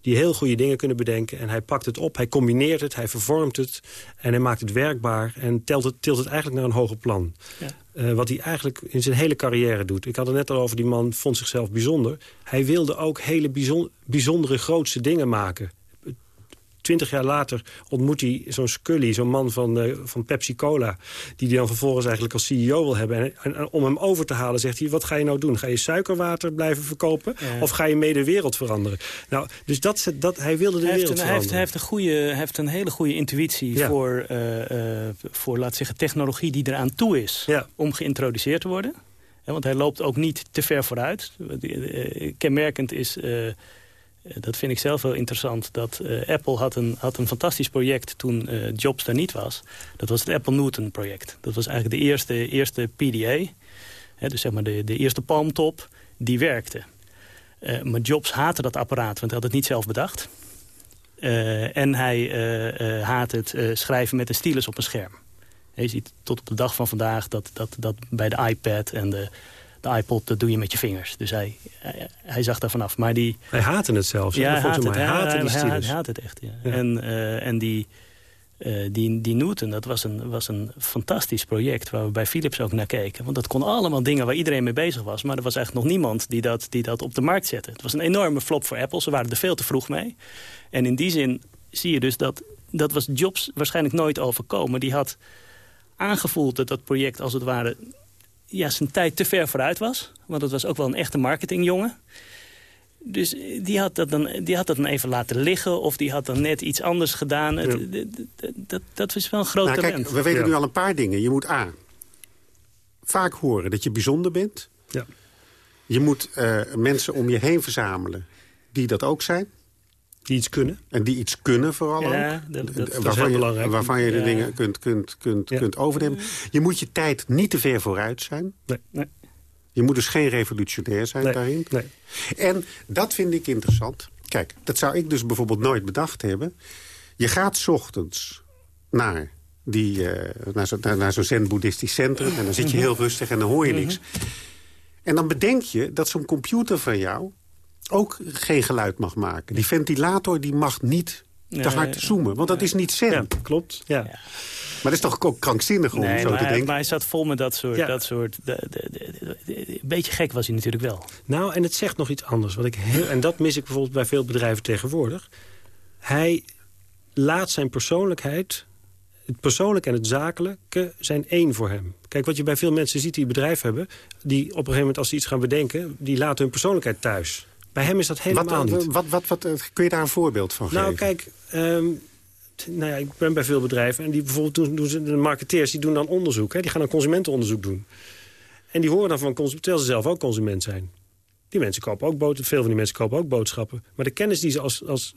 die heel goede dingen kunnen bedenken. En hij pakt het op, hij combineert het, hij vervormt het... en hij maakt het werkbaar en telt het, tilt het eigenlijk naar een hoger plan. Ja. Uh, wat hij eigenlijk in zijn hele carrière doet. Ik had het net al over, die man vond zichzelf bijzonder. Hij wilde ook hele bijzonder, bijzondere, grootste dingen maken twintig jaar later ontmoet hij zo'n Scully, zo'n man van, uh, van Pepsi-Cola... die hij dan vervolgens eigenlijk als CEO wil hebben. En, om hem over te halen zegt hij, wat ga je nou doen? Ga je suikerwater blijven verkopen? Of ga je mee de wereld veranderen? Nou, dus dat, dat, hij wilde de hij wereld heeft een, veranderen. Hij heeft, een goede, hij heeft een hele goede intuïtie voor, uh, uh, voor, laat zeggen, technologie die eraan toe is... om geïntroduceerd te worden. want hij loopt ook niet te ver vooruit. Kenmerkend is eh, dat vind ik zelf wel interessant. Dat uh, Apple had een, had een fantastisch project toen uh, Jobs daar niet was. Dat was het Apple Newton project. Dat was eigenlijk de eerste, eerste PDA. Hè, dus zeg maar de, de eerste palmtop die werkte. Maar Jobs haatte dat apparaat, want hij had het niet zelf bedacht. en hij haatte het schrijven met een stylus op een scherm. Je ziet tot op de dag van vandaag dat, dat, dat bij de iPad en de de iPod, dat doe je met je vingers. Dus hij, hij, zag daar vanaf. Maar die, hij haatte het zelfs. Ja, hij haatte het, hij, haatte die hij, hij haat het echt. Ja. En, uh, en die, uh, die, die Newton, dat was een, was een fantastisch project... waar we bij Philips ook naar keken. Want dat kon allemaal dingen waar iedereen mee bezig was. Maar er was eigenlijk nog niemand die dat, die dat op de markt zette. Het was een enorme flop voor Apple. Ze waren er veel te vroeg mee. En in die zin zie je dus dat... dat was Jobs waarschijnlijk nooit overkomen. Die had aangevoeld dat dat project als het ware ja, zijn tijd te ver vooruit was. Want het was ook wel een echte marketingjongen. Dus die had, dat dan, die had dat dan even laten liggen. Of die had dan net iets anders gedaan. Het, dat, dat was wel een groot nou, talent. Kijk, we weten nu al een paar dingen. Je moet A, vaak horen dat je bijzonder bent. Ja. Je moet uh, mensen om je heen verzamelen die dat ook zijn. Die iets kunnen. En die iets kunnen vooral ja, ook. Dat, dat, waarvan, is heel je, belangrijk. waarvan je de Ja. dingen kunt, kunt, kunt, kunt overnemen. Je moet je tijd niet te ver vooruit zijn. Nee. Nee. Je moet dus geen revolutionair zijn Nee. daarin. Nee. En dat vind ik interessant. Kijk, dat zou ik dus bijvoorbeeld nooit bedacht hebben. Je gaat 's ochtends naar, die, eh, naar zo'n naar, naar zo'n zen-boeddhistisch centrum... en dan zit je heel rustig en dan hoor je niks. En dan bedenk je dat zo'n computer van jou ook geen geluid mag maken. Die ventilator die mag niet te Nee, hard zoomen, want dat is niet zen. Ja, klopt. Ja. Maar dat is toch ook krankzinnig om Nee, zo maar, te hij, denken? maar hij zat vol met dat soort... Ja. Dat soort de, de, de- de- een beetje gek was hij natuurlijk wel. Nou, en het zegt nog iets anders. Wat ik heel, en dat mis ik bijvoorbeeld bij veel bedrijven tegenwoordig. Hij laat zijn persoonlijkheid... Het persoonlijke en het zakelijke zijn één voor hem. Kijk, wat je bij veel mensen ziet die een bedrijf hebben... die op een gegeven moment als ze iets gaan bedenken... die laten hun persoonlijkheid thuis. Bij hem is dat helemaal Wat, niet. wat, wat, wat, eh, kun je daar een voorbeeld van Nou, geven? kijk, ehm, nou ja, ik ben bij veel bedrijven... en die bijvoorbeeld doen, doen ze, de marketeers die doen dan onderzoek. Hè, die gaan dan consumentenonderzoek doen. En die horen dan van consument, terwijl ze zelf ook consument zijn. Die mensen kopen ook boodschappen. Veel van die mensen kopen ook boodschappen. Maar de kennis die ze, als, als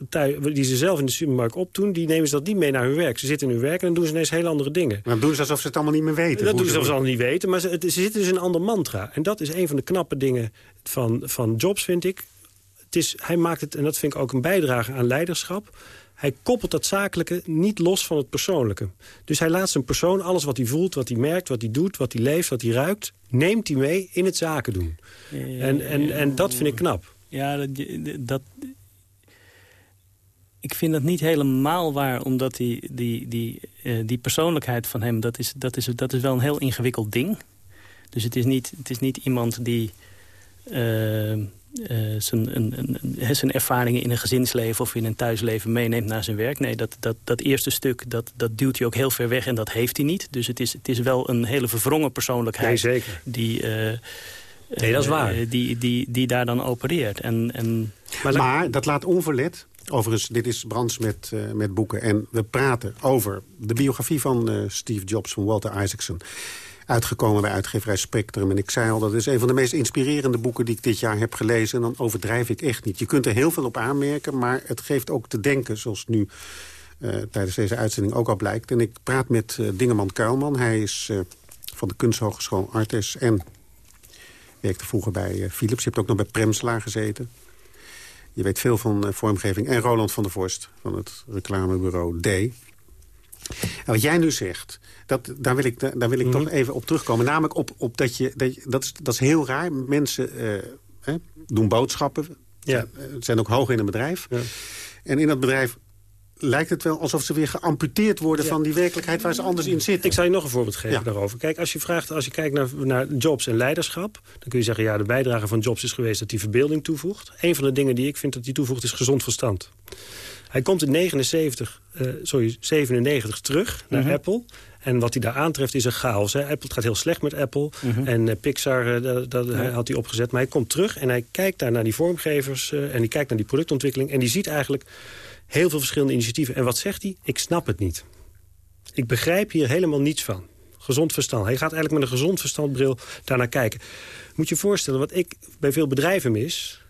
die ze zelf in de supermarkt opdoen... die nemen ze dat niet mee naar hun werk. Ze zitten in hun werk en dan doen ze ineens heel andere dingen. Dan doen ze alsof ze het allemaal niet meer weten. Dat doen ze zelfs al niet weten, maar ze, het, ze zitten dus in een ander mantra. En dat is een van de knappe dingen van, van Jobs, vind ik. Het is, hij maakt het, en dat vind ik ook een bijdrage aan leiderschap... hij koppelt dat zakelijke niet los van het persoonlijke. Dus hij laat zijn persoon, alles wat hij voelt, wat hij merkt... wat hij doet, wat hij leeft, wat hij ruikt... neemt hij mee in het zaken doen. En, en, en dat vind ik knap. Ja, dat, dat, ik vind dat niet helemaal waar, omdat die, die, die, eh, die persoonlijkheid van hem... Dat is, dat, is, dat is wel een heel ingewikkeld ding. Dus het is niet, het is niet iemand die eh, eh, zijn, een, een, een- zijn ervaringen in een gezinsleven... of in een thuisleven meeneemt naar zijn werk. Nee, dat, dat, dat eerste stuk, dat, dat duwt hij ook heel ver weg en dat heeft hij niet. Dus het is, het is wel een hele verwrongen persoonlijkheid... Nee, zeker. Die, eh, Nee, dat is eh, waar. die, die, die daar dan opereert. En, en Maar, dat laat onverlet. Overigens, dit is Brands met, met boeken. En we praten over de biografie van Steve Jobs van Walter Isaacson. Uitgekomen bij uitgeverij Spectrum. En ik zei al, dat is een van de meest inspirerende boeken die ik dit jaar heb gelezen. En dan overdrijf ik echt niet. Je kunt er heel veel op aanmerken, maar het geeft ook te denken... zoals nu eh, tijdens deze uitzending ook al blijkt. En ik praat met eh, Dingeman Kuilman. Hij is eh, van de Kunsthogeschool Artes en werkte vroeger bij Philips. Je hebt ook nog bij Premslaar gezeten. Je weet veel van vormgeving. En Roland van der Vorst van het reclamebureau D. wat jij nu zegt, dat, daar wil ik, daar wil ik toch mhm. even op terugkomen. Namelijk op, op dat je, dat, je, dat, is, dat is heel raar. Mensen uh, doen boodschappen. Ja. zijn ook hoog in een bedrijf. Ja. En in dat bedrijf lijkt het wel alsof ze weer geamputeerd worden... van die werkelijkheid waar ze anders in zitten. Ik zal je nog een voorbeeld geven daarover. Kijk, als je, vraagt, als je kijkt naar, naar jobs en leiderschap... dan kun je zeggen, ja, de bijdrage van jobs is geweest... dat die verbeelding toevoegt. Een van de dingen die ik vind dat die toevoegt is gezond verstand. Hij komt in 79, uh, eh, sorry, 97 terug naar mhm. Apple... En wat hij daar aantreft is een chaos. Hè. Apple, het gaat heel slecht met Apple. Mhm. En uh, Pixar, uh, dat, had hij opgezet. Maar hij komt terug en hij kijkt daar naar die vormgevers... en hij kijkt naar die productontwikkeling... en die ziet eigenlijk heel veel verschillende initiatieven. En wat zegt hij? Ik snap het niet. Ik begrijp hier helemaal niets van. Gezond verstand. Hij gaat eigenlijk met een gezond verstandbril daarnaar kijken. Moet je je voorstellen, wat ik bij veel bedrijven mis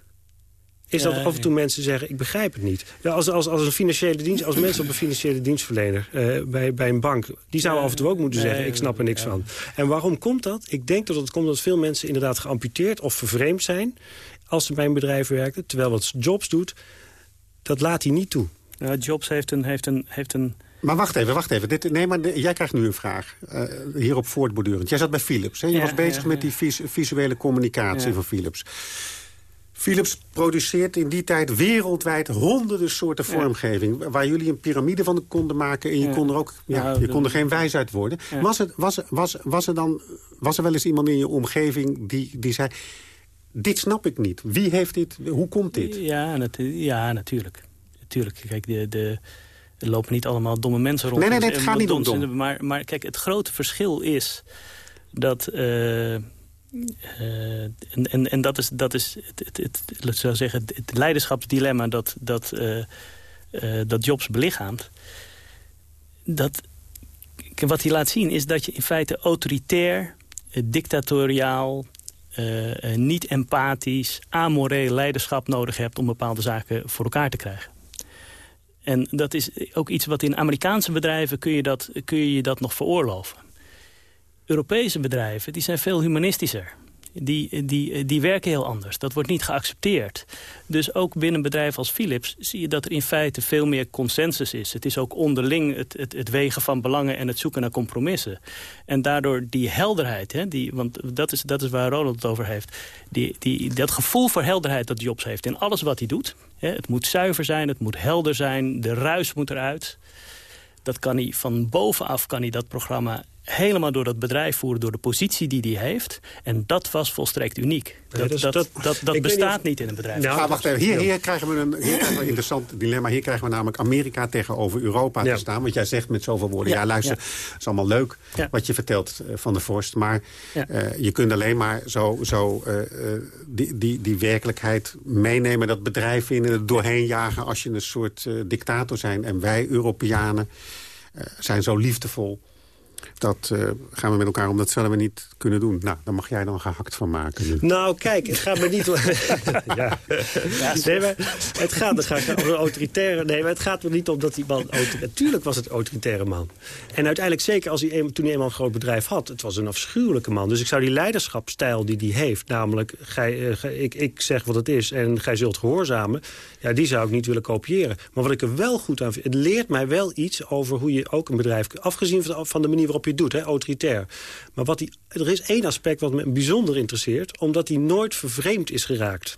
is dat af en toe mensen zeggen, ik begrijp het niet. Ja, als, als, als, een financiële dienst, als mensen op een financiële dienstverlener uh, bij, bij een bank... die zouden af en toe ook moeten zeggen, ik snap er niks van. En waarom komt dat? Ik denk dat het komt dat veel mensen inderdaad geamputeerd of vervreemd zijn... als ze bij een bedrijf werken, terwijl wat Jobs doet dat laat hij niet toe. Jobs heeft een, heeft een, heeft een... Maar wacht even, wacht even. Dit, nee, maar jij krijgt nu een vraag. Uh, hierop voortbordurend. Jij zat bij Philips. Hè? Je was bezig met die visuele communicatie van Philips. Philips produceert in die tijd wereldwijd honderden soorten vormgeving. Waar jullie een piramide van konden maken. En je kon er ook ja, nou, je kon er geen wijsheid worden. Was, het, was, was, was, er dan, was er wel eens iemand in je omgeving die, die zei dit snap ik niet. Wie heeft dit, hoe komt dit? Ja, ja natuurlijk. Natuurlijk, kijk, de, de, er lopen niet allemaal domme mensen rond. Nee, nee, nee het gaat niet om dom. Maar, maar kijk, het grote verschil is dat... Uh, en, en, en dat is, dat is het, het, het, zeggen, het leiderschapsdilemma dat, dat, uh, dat Jobs belichaamt. Dat, wat hij laat zien is dat je in feite autoritair, dictatoriaal, niet empathisch, amoreel leiderschap nodig hebt... om bepaalde zaken voor elkaar te krijgen. En dat is ook iets wat in Amerikaanse bedrijven kun je dat, kun je dat nog veroorloven. Europese bedrijven die zijn veel humanistischer die, die, die werken heel anders. Dat wordt niet geaccepteerd. Dus ook binnen bedrijf als Philips zie je dat er in feite veel meer consensus is. Het is ook onderling het, het, het wegen van belangen en het zoeken naar compromissen. En daardoor die helderheid, hè, die, want dat is, dat is waar Ronald het over heeft... Die, die, dat gevoel voor helderheid dat Jobs heeft in alles wat hij doet. Hè, het moet zuiver zijn, het moet helder zijn, de ruis moet eruit dat kan hij van bovenaf kan hij dat programma helemaal door dat bedrijf voeren, door de positie die hij heeft. En dat was volstrekt uniek. Dat, dus dat, dat, dat, bestaat niet in een bedrijf. Nou, wacht even. Hier, hier, krijgen we een, hier krijgen we een interessant dilemma. Hier krijgen we namelijk Amerika tegenover Europa te staan. Want jij zegt met zoveel woorden, ja, luister, het is allemaal leuk wat je vertelt eh, van de vorst. Maar uh, je kunt alleen maar zo, zo uh, die, die, die werkelijkheid meenemen, dat bedrijf in en het doorheen jagen als je een soort dictator zijn. En wij Europeanen zijn zo liefdevol dat uh, gaan we met elkaar om. Dat zullen we niet kunnen doen. Nou, dan mag jij dan gehakt van maken. Nou, kijk, het gaat me niet... [LAUGHS] ja. nee, maar het gaat, het gaat om een autoritaire... Nee, maar het gaat er niet om dat die man... Natuurlijk was het een autoritaire man. En uiteindelijk, zeker als hij, toen hij eenmaal een groot bedrijf had... het was een afschuwelijke man. Dus ik zou die leiderschapstijl die hij heeft... namelijk, gij, uh, ik, ik zeg wat het is en gij zult gehoorzamen... ja, die zou ik niet willen kopiëren. Maar wat ik er wel goed aan vind... het leert mij wel iets over hoe je ook een bedrijf... afgezien van de manier waarop je het doet, hè, autoritair. Maar wat die, er is één aspect wat me bijzonder interesseert... omdat hij nooit vervreemd is geraakt.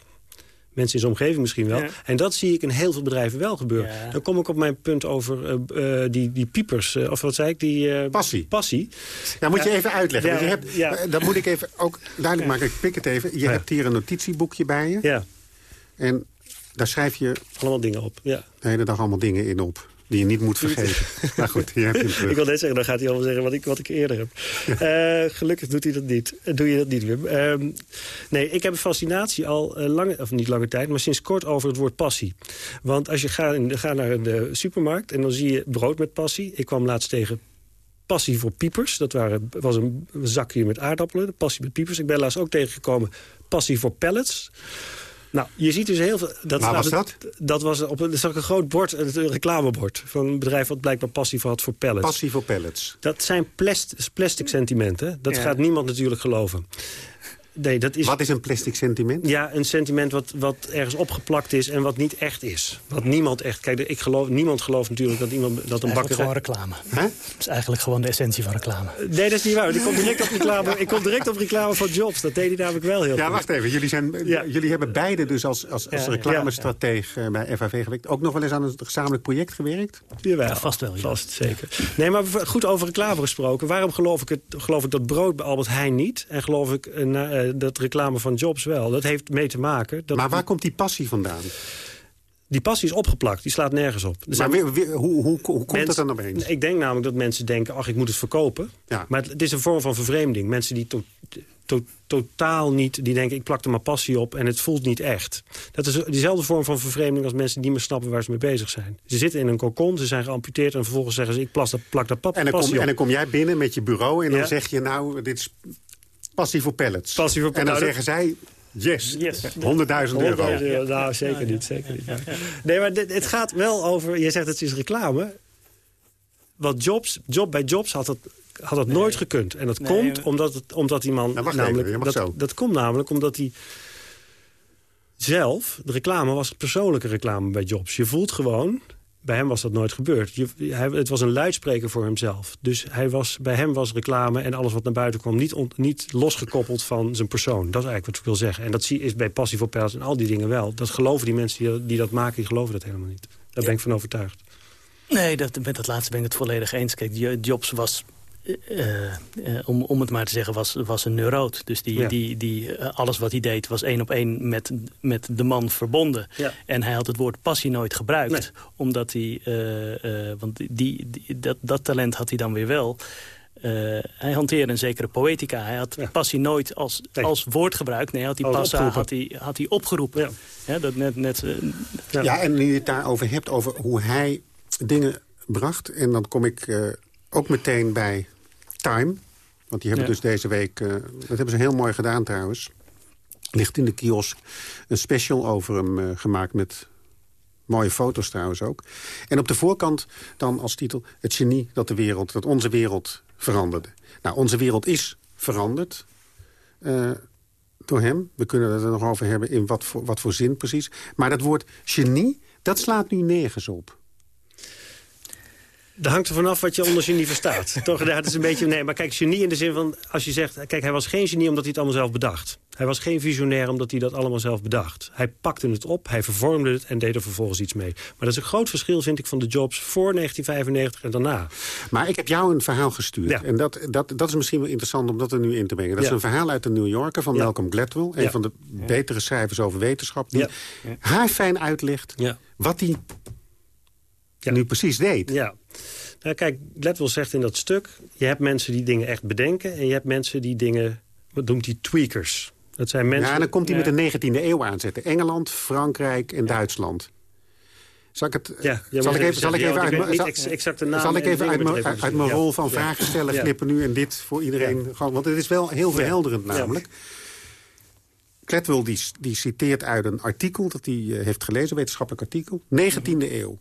Mensen in zijn omgeving misschien wel. En dat zie ik in heel veel bedrijven wel gebeuren. Dan kom ik op mijn punt over uh, die, die piepers. Uh, of wat zei ik? Die, passie. Passie. Ja, moet je even uitleggen. Ja, je hebt, dat moet ik even ook duidelijk maken. Ik pik het even. Je hebt hier een notitieboekje bij je. Ja. En daar schrijf je... Allemaal dingen op, ja. De hele dag allemaal dingen in op. Die je niet moet vergeten. maar goed, hier heb je hem [LAUGHS] Ik wil net zeggen, dan gaat hij allemaal zeggen wat ik, wat ik eerder heb. Eh, gelukkig doet hij dat niet. Doe je dat niet, Wim. Uh, nee, ik heb een fascinatie al uh, lange, of niet lange tijd... maar sinds kort over het woord passie. Want als je gaat, gaat naar de supermarkt en dan zie je brood met passie. Ik kwam laatst tegen passie voor piepers. Dat waren, was een zakje met aardappelen, passie met piepers. Ik ben laatst ook tegengekomen passie voor pellets. Nou, je ziet dus heel veel... Dat Waar was dat? Dat was op er zag een groot bord, een reclamebord... van een bedrijf wat blijkbaar passie had voor pellets. Passie voor pellets. Dat zijn plastic, plastic sentimenten. Dat gaat niemand natuurlijk geloven. Nee, dat is... Wat is een plastic sentiment? Ja, een sentiment wat, wat ergens opgeplakt is en wat niet echt is. Wat niemand echt... Kijk, ik geloof, niemand gelooft natuurlijk dat, iemand, dat een bakker... gewoon reclame. Dat is eigenlijk gewoon de essentie van reclame. Nee, dat is niet waar. Ik kom direct op reclame, ik kom direct op reclame van Jobs. Dat deed hij namelijk wel heel Ja, goed. wacht even. Jullie, zijn, jullie hebben beide dus als, als, als Ja, reclamestrateeg eh, bij FAV gewerkt. Ook nog wel eens aan een gezamenlijk project gewerkt? Jawel, vast wel. Vast, zeker. Nee, maar goed over reclame gesproken. Waarom geloof ik, het, geloof ik dat brood bij Albert Heijn niet? En geloof ik eh, eh, dat reclame van Jobs wel? Dat heeft mee te maken. Dat Maar waar komt die passie vandaan? Die passie is opgeplakt, die slaat nergens op. Er Maar zijn- weer- weer- hoe, hoe, hoe komt Mensen- het dan opeens? Ik denk namelijk dat mensen denken, ach, ik moet het verkopen. Ja. Maar het, het is een vorm van vervreemding. Mensen die to- to- totaal niet, die denken, ik plak er maar passie op en het voelt niet echt. Dat is diezelfde vorm van vervreemding als mensen die niet meer snappen waar ze mee bezig zijn. Ze zitten in een kokon, ze zijn geamputeerd en vervolgens zeggen ze, ik plas, dat- plak daar pap, En dan, kom, passie en op. dan kom jij binnen met je bureau en dan zeg je nou, dit is passie voor pellets. Passie voor En dan zeggen zij, yes, Yes. 100.000 euro. 100.000 euro. Nou, zeker niet. Zeker niet. Nee, maar dit- het gaat wel over... Je zegt het is reclame. Wat Jobs, job bij Jobs had het, had het nooit gekund. En dat Nee, komt omdat, het, omdat die man... Nou, namelijk, even, dat, dat komt namelijk omdat hij zelf... De reclame was persoonlijke reclame bij Jobs. Je voelt gewoon... Bij hem was dat nooit gebeurd. Je, hij, het was een luidspreker voor hemzelf. Dus hij was, bij hem was reclame en alles wat naar buiten kwam... niet, on- niet losgekoppeld van zijn persoon. Dat is eigenlijk wat ik wil zeggen. En dat zie, is bij Passie voor Pijls en al die dingen wel. Dat geloven die mensen die, dat- die dat maken, die geloven dat helemaal niet. Daar ben ik van overtuigd. Nee, dat, met dat laatste ben ik het volledig eens. Kijk, Jo- Jobs was, om, om het maar te zeggen, was, was een neuroot. Dus die, Ja. die, die, eh, alles wat hij deed was één op één met, met de man verbonden. Ja. En hij had het woord passie nooit gebruikt. Nee. Omdat hij, eh, eh, want die, die, dat, dat talent had hij dan weer wel... Eh, hij hanteerde een zekere poëtica. Hij had Ja. passie nooit als, Nee. als woord gebruikt. Nee, had hij opgeroepen. had hij, had hij opgeroepen. Ja. Ja, dat net, net, eh, Ja. Ja, en nu je het daarover hebt, over hoe hij dingen bracht... en dan kom ik eh, ook meteen bij Time. Want die hebben Ja. dus deze week... eh, dat hebben ze heel mooi gedaan trouwens. Ligt in de kiosk een special over hem eh, gemaakt met... Mooie foto's trouwens ook. En op de voorkant dan als titel... Het genie dat de wereld, dat onze wereld veranderde. Nou, onze wereld is veranderd eh, door hem. We kunnen het er nog over hebben in wat voor, wat voor zin precies. Maar dat woord genie, dat slaat nu nergens op. Dat hangt er vanaf wat je onder genie verstaat. [LAUGHS] Toch, ja, dat is een beetje... Nee, maar kijk, genie in de zin van... Als je zegt, kijk, hij was geen genie omdat hij het allemaal zelf bedacht. Hij was geen visionair omdat hij dat allemaal zelf bedacht. Hij pakte het op, hij vervormde het en deed er vervolgens iets mee. Maar dat is een groot verschil, vind ik, van de jobs voor 1995 en daarna. Maar ik heb jou een verhaal gestuurd. Ja. En dat, dat, dat is misschien wel interessant om dat er nu in te brengen. Dat Ja. is een verhaal uit de New Yorker van Ja. Malcolm Gladwell. Een Ja. van de betere schrijvers over wetenschap. Die Ja. haarfijn uitlegt Ja. wat hij Ja. nu precies deed. Ja. Nou, kijk, Gladwell zegt in dat stuk... je hebt mensen die dingen echt bedenken... en je hebt mensen die dingen, wat noemt hij, tweakers. Dat zijn mensen... Ja, dan komt hij met de 19e eeuw aanzetten. Engeland, Frankrijk en Duitsland. Zal ik, het, Ja, zal ik even, zal ik even uit, ik zal- zal ik en even uit uit mijn rol van vragen stellen Ja. glippen nu en dit voor iedereen. Gewoon, want het is wel heel verhelderend namelijk. Gladwell die, die citeert uit een artikel dat hij eh, heeft gelezen, een wetenschappelijk artikel. 19e eeuw.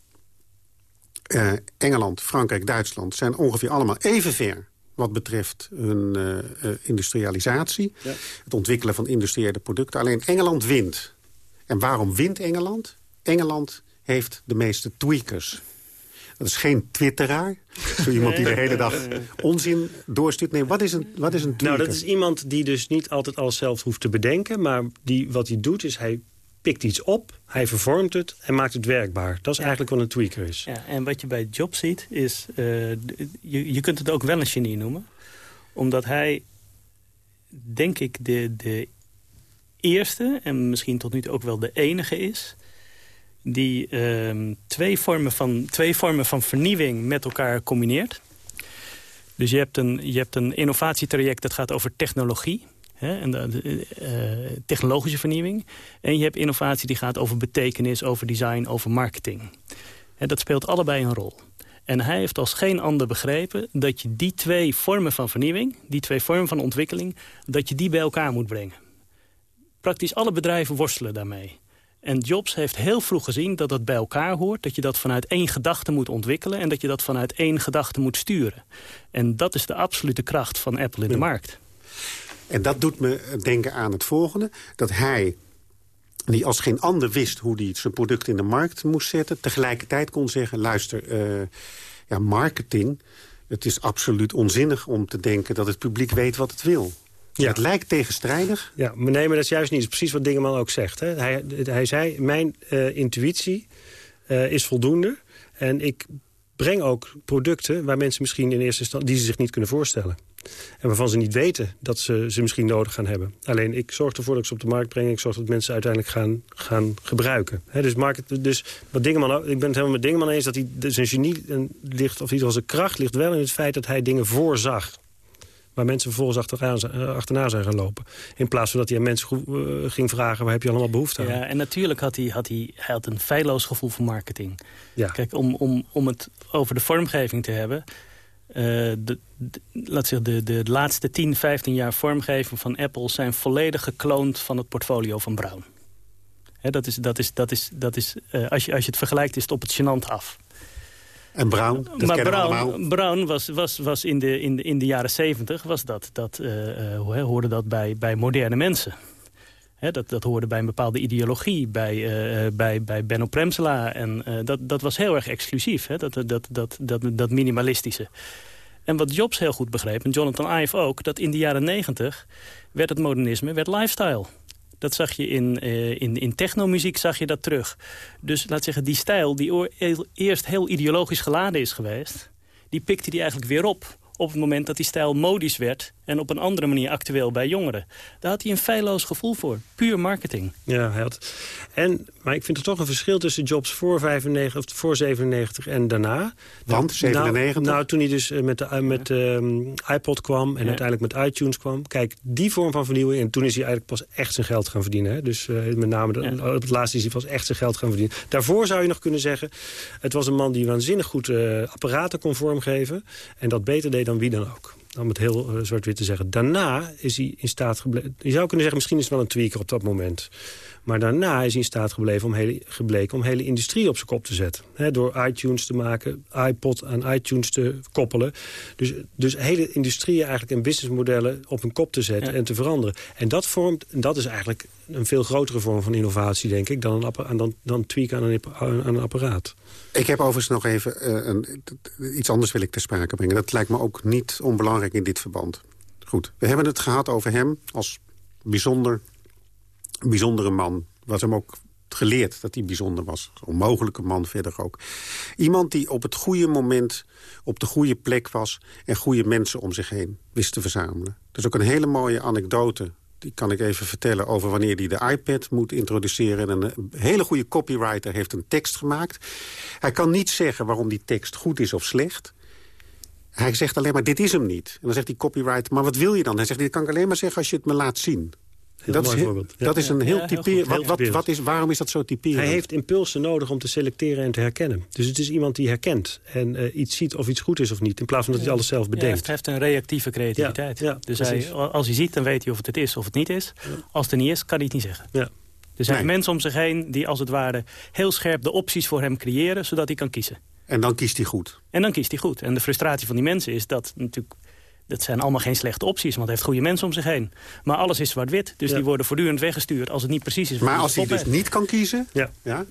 Eh, Engeland, Frankrijk, Duitsland zijn ongeveer allemaal even ver wat betreft hun eh, eh, industrialisatie. Ja. Het ontwikkelen van industriële producten. Alleen Engeland wint. En waarom wint Engeland? Engeland heeft de meeste tweakers. Dat is geen twitteraar. Zo iemand die de hele dag onzin doorstuurt. Nee, wat is een, wat is een tweaker? Nou, dat is iemand die dus niet altijd alles zelf hoeft te bedenken... maar die, wat hij doet is hij pikt iets op, hij vervormt het en maakt het werkbaar. Dat is eigenlijk wat een tweaker is. Ja, en wat je bij Job ziet is... eh, je, je kunt het ook wel een genie noemen. Omdat hij, denk ik, de, de eerste... en misschien tot nu toe ook wel de enige is... die ehm, twee, vormen van, twee vormen van vernieuwing met elkaar combineert. Dus je hebt een, je hebt een innovatietraject dat gaat over technologie... Hè, en de, de, eh, technologische vernieuwing. En je hebt innovatie die gaat over betekenis, over design, over marketing. En dat speelt allebei een rol. En hij heeft als geen ander begrepen dat je die twee vormen van vernieuwing... die twee vormen van ontwikkeling, dat je die bij elkaar moet brengen. Praktisch alle bedrijven worstelen daarmee. En Jobs heeft heel vroeg gezien dat dat bij elkaar hoort... dat je dat vanuit één gedachte moet ontwikkelen... en dat je dat vanuit één gedachte moet sturen. En dat is de absolute kracht van Apple in de markt. En dat doet me denken aan het volgende. Dat hij, die als geen ander wist hoe hij zijn product in de markt moest zetten... tegelijkertijd kon zeggen, luister, uh, ja, marketing... het is absoluut onzinnig om te denken dat het publiek weet wat het wil. Ja. Het lijkt tegenstrijdig. Ja, maar nee, maar dat is juist niet. Dat is precies wat Dingeman ook zegt. Hè. Hij, hij zei, mijn uh, intuïtie uh, is voldoende. En ik breng ook producten waar mensen misschien in eerste instantie... die ze zich niet kunnen voorstellen. En waarvan ze niet weten dat ze ze misschien nodig gaan hebben. Alleen ik zorg ervoor dat ik ze op de markt breng. Ik zorg dat mensen uiteindelijk gaan, gaan gebruiken. dus, market, dus wat Dingeman, ik ben het helemaal met Dingeman eens... dat hij zijn genie ligt, of in zijn kracht ligt wel in het feit dat hij dingen voorzag waar mensen vervolgens achteraan, eh, achterna zijn gaan lopen. In plaats van dat hij aan mensen uh, ging vragen... waar heb je allemaal behoefte aan? Ja, en natuurlijk had hij, had hij, hij had een feilloos gevoel voor marketing. Ja. Kijk, om, om, om het over de vormgeving te hebben... Uh, de, de, laat zeggen, de, de laatste 10, 15 jaar vormgeving van Apple... zijn volledig gekloond van het portfolio van Brown. He, dat is, dat is, dat is, dat is, uh, als, je, als je het vergelijkt, is het op het gênant af. En Brown, dat maar Brown, Brown was, was, was in, de, in, de, in de jaren zeventig was dat, dat, uh, hoorde dat bij, bij moderne mensen. Dat, dat hoorde bij een bepaalde ideologie, bij, uh, bij, bij Benno Premsela. En uh, dat, dat was heel erg exclusief, dat, dat, dat, dat, dat minimalistische. En wat Jobs heel goed begreep, en Jonathan Ive ook... dat in de jaren negentig werd het modernisme werd lifestyle. Dat zag je in, in, in technomuziek zag je dat terug. Dus laat zeggen, die stijl die eerst heel ideologisch geladen is geweest... die pikte die eigenlijk weer op op het moment dat die stijl modisch werd... en op een andere manier actueel bij jongeren. Daar had hij een feilloos gevoel voor. Puur marketing. Ja, hij had... En, maar ik vind er toch een verschil tussen Jobs voor, 95, of voor 97 en daarna. Want, 97? Nou, nou toen hij dus eh, met, de, met um, iPod kwam en uiteindelijk met iTunes kwam. Kijk, die vorm van vernieuwing. En toen is hij eigenlijk pas echt zijn geld gaan verdienen. Hè? Dus uh, met name de, op het laatste is hij pas echt zijn geld gaan verdienen. Daarvoor zou je nog kunnen zeggen... het was een man die waanzinnig goed uh, apparaten kon vormgeven. En dat beter deed dan wie dan ook. Om het heel uh, zwart-wit te zeggen. Daarna is hij in staat gebleven... Je zou kunnen zeggen, misschien is het wel een tweaker op dat moment. Maar daarna is hij in staat gebleven om hele, gebleken om hele industrie op zijn kop te zetten. door iTunes te maken, iPod aan iTunes te koppelen. Dus, dus hele industrieën eigenlijk en businessmodellen op een kop te zetten en te veranderen. En dat vormt, dat is eigenlijk een veel grotere vorm van innovatie, denk ik... dan, een, dan, dan tweaken aan een, aan een apparaat. Ik heb overigens nog even uh, een, iets anders wil ik ter sprake brengen. Dat lijkt me ook niet onbelangrijk in dit verband. Goed, we hebben het gehad over hem als bijzonder, bijzondere man. Was hem ook geleerd dat hij bijzonder was. Onmogelijke man verder ook. Iemand die op het goede moment op de goede plek was... en goede mensen om zich heen wist te verzamelen. Dat is ook een hele mooie anekdote die kan ik even vertellen over wanneer hij de iPad moet introduceren. En een hele goede copywriter heeft een tekst gemaakt. Hij kan niet zeggen waarom die tekst goed is of slecht. Hij zegt alleen maar, dit is hem niet. En dan zegt die copywriter, maar wat wil je dan? Hij zegt, dit kan ik alleen maar zeggen als je het me laat zien dat is, dat is een heel ja. Wat, wat, wat, is, waarom is dat zo typerend? Hij heeft impulsen nodig om te selecteren en te herkennen. Dus het is iemand die herkent en uh, iets ziet of iets goed is of niet. In plaats van dat hij alles zelf bedenkt. hij heeft een reactieve creativiteit. dus hij, als hij ziet, dan weet hij of het het is of het niet is. Als het er niet is, kan hij het niet zeggen. Ja. Dus hij heeft mensen om zich heen die als het ware heel scherp de opties voor hem creëren... zodat hij kan kiezen. En dan kiest hij goed. En dan kiest hij goed. En de frustratie van die mensen is dat natuurlijk dat zijn allemaal geen slechte opties, want hij heeft goede mensen om zich heen. Maar alles is zwart-wit, dus die worden voortdurend weggestuurd als het niet precies is. Maar als hij dus niet kan kiezen, ja. Ja,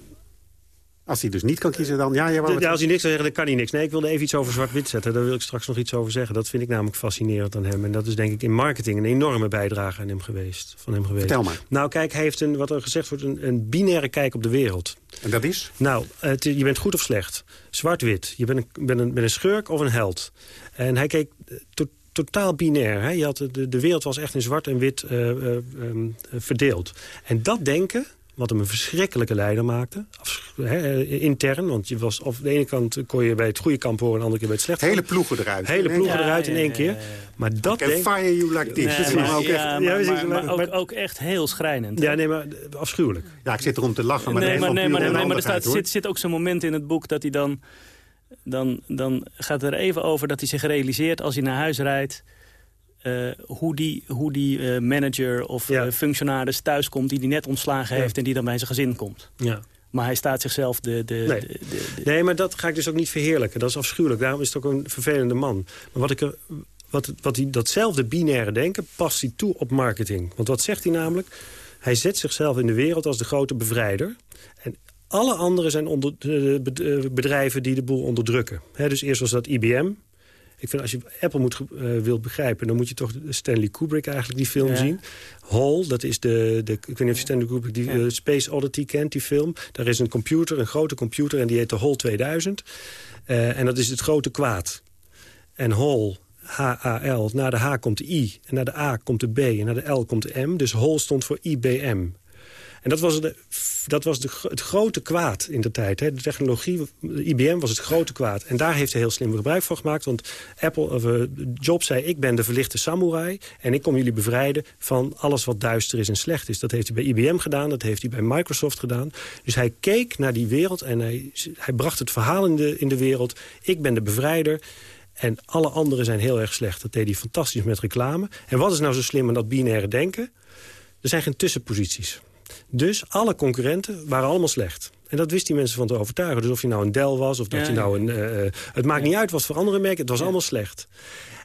als hij dus niet kan kiezen, dan... Ja, ja, ja als hij niks kan zeggen, dan kan hij niks. Nee, ik wilde even iets over zwart-wit zetten. Daar wil ik straks nog iets over zeggen. Dat vind ik namelijk fascinerend aan hem. En dat is denk ik in marketing een enorme bijdrage aan hem geweest, van hem geweest. Vertel maar. Nou, kijk, hij heeft, een, wat er gezegd wordt, een, een binaire kijk op de wereld. En dat is? Nou, het, je bent goed of slecht. Zwart-wit. Je bent een, bent, een, bent een schurk of een held. En hij keek tot totaal binair. Hè? Je had de, de wereld was echt in zwart en wit uh, uh, um, verdeeld. En dat denken, wat hem een verschrikkelijke leider maakte. intern, want je was, of de ene kant kon je bij het goede kamp horen... en de andere keer bij het slechte Hele ploegen eruit. Hele ploegen eruit in één keer. Maar dat denk... fire you like this. maar, ook, echt, maar, maar, ook, ook, echt heel schrijnend. Ja, nee, maar afschuwelijk. Ja, ik zit erom te lachen. Maar nee, maar, nee, maar, nee, maar er staat, zit, zit ook zo'n moment in het boek dat hij dan dan, dan gaat het er even over dat hij zich realiseert als hij naar huis rijdt... Uh, hoe die, hoe die uh, manager of ja. uh, functionaris thuiskomt... die hij net ontslagen heeft en die dan bij zijn gezin komt. Ja. Maar hij staat zichzelf de, de, nee. De, de, nee, maar dat ga ik dus ook niet verheerlijken. Dat is afschuwelijk. Daarom is het ook een vervelende man. Maar wat ik er wat, wat die, datzelfde binaire denken past hij toe op marketing. Want wat zegt hij namelijk? Hij zet zichzelf in de wereld als de grote bevrijder. En alle anderen zijn onder, bedrijven die de boel onderdrukken. dus eerst was dat IBM. Ik vind als je Apple moet, uh, wilt begrijpen... dan moet je toch Stanley Kubrick eigenlijk die film zien. Hall, dat is de, de... Ik weet niet of je Stanley Kubrick die uh, Space Oddity kent, die film. Daar is een computer, een grote computer... en die heet de Hall 2000. Uh, en dat is het grote kwaad. En Hall, H-A-L, na de H komt de I. En naar de A komt de B. En naar de L komt de M. Dus Hall stond voor IBM. En dat was, de, dat was de, het grote kwaad in de tijd. Hè. De technologie, IBM was het grote kwaad. En daar heeft hij heel slim gebruik van gemaakt. Want Apple, of, uh, Jobs zei, ik ben de verlichte samurai... en ik kom jullie bevrijden van alles wat duister is en slecht is. Dat heeft hij bij IBM gedaan, dat heeft hij bij Microsoft gedaan. Dus hij keek naar die wereld en hij, hij bracht het verhaal in de, in de wereld. Ik ben de bevrijder... En alle anderen zijn heel erg slecht. Dat deed hij fantastisch met reclame. En wat is nou zo slim aan dat binaire denken? Er zijn geen tussenposities. Dus alle concurrenten waren allemaal slecht. En dat wist die mensen van te overtuigen. Dus of je nou een Dell was, of dat je nou een... Uh, het maakt niet uit wat voor andere merken, het was allemaal slecht.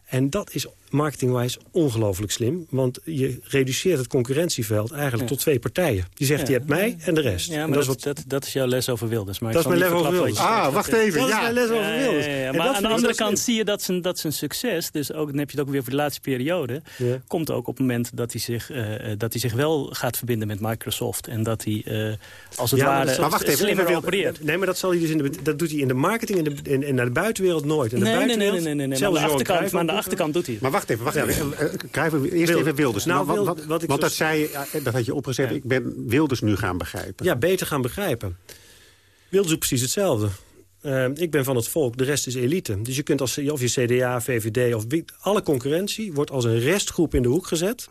En dat is marketingwijs ongelooflijk slim. Want je reduceert het concurrentieveld eigenlijk tot twee partijen. Die zegt, je hebt mij en de rest. Ja, maar dat, is wat... dat, dat, is jouw les over Wilders. Maar dat is mijn les over Wilders. Ah, wacht even. Dat is mijn les over Wilders. Maar aan de andere kant zie je dat zijn, dat zijn succes... dus ook, dan heb je het ook weer voor de laatste periode... komt ook op het moment dat hij, zich, uh, dat hij zich wel gaat verbinden met Microsoft... en dat hij uh, als het ware maar wacht even, slimmer even, opereert. Nee, maar dat, zal hij dus in de, dat doet hij in de marketing en, de, en, naar de buitenwereld nooit. In de nee, buitenwereld, nee, nee, nee, nee, nee. Maar aan de achterkant, maar aan de achterkant doet hij Maar wacht even, wacht even. Krijgen eerst even Wilders. Nou, wat, wat, wat want dat, zei, dat had je opgezet, ik ben Wilders nu gaan begrijpen. Ja, beter gaan begrijpen. Wilders doet precies hetzelfde. Uh, ik ben van het volk, de rest is elite. Dus je kunt als of je CDA, VVD of alle concurrentie... wordt als een restgroep in de hoek gezet.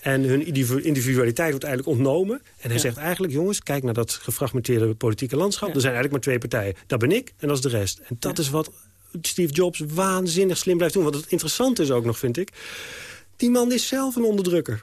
En hun individualiteit wordt eigenlijk ontnomen. En hij zegt eigenlijk, jongens, kijk naar dat gefragmenteerde politieke landschap. Er zijn eigenlijk maar twee partijen. Dat ben ik en dat is de rest. En dat is wat Steve Jobs waanzinnig slim blijft doen. Want het interessante is ook nog, vind ik... die man is zelf een onderdrukker.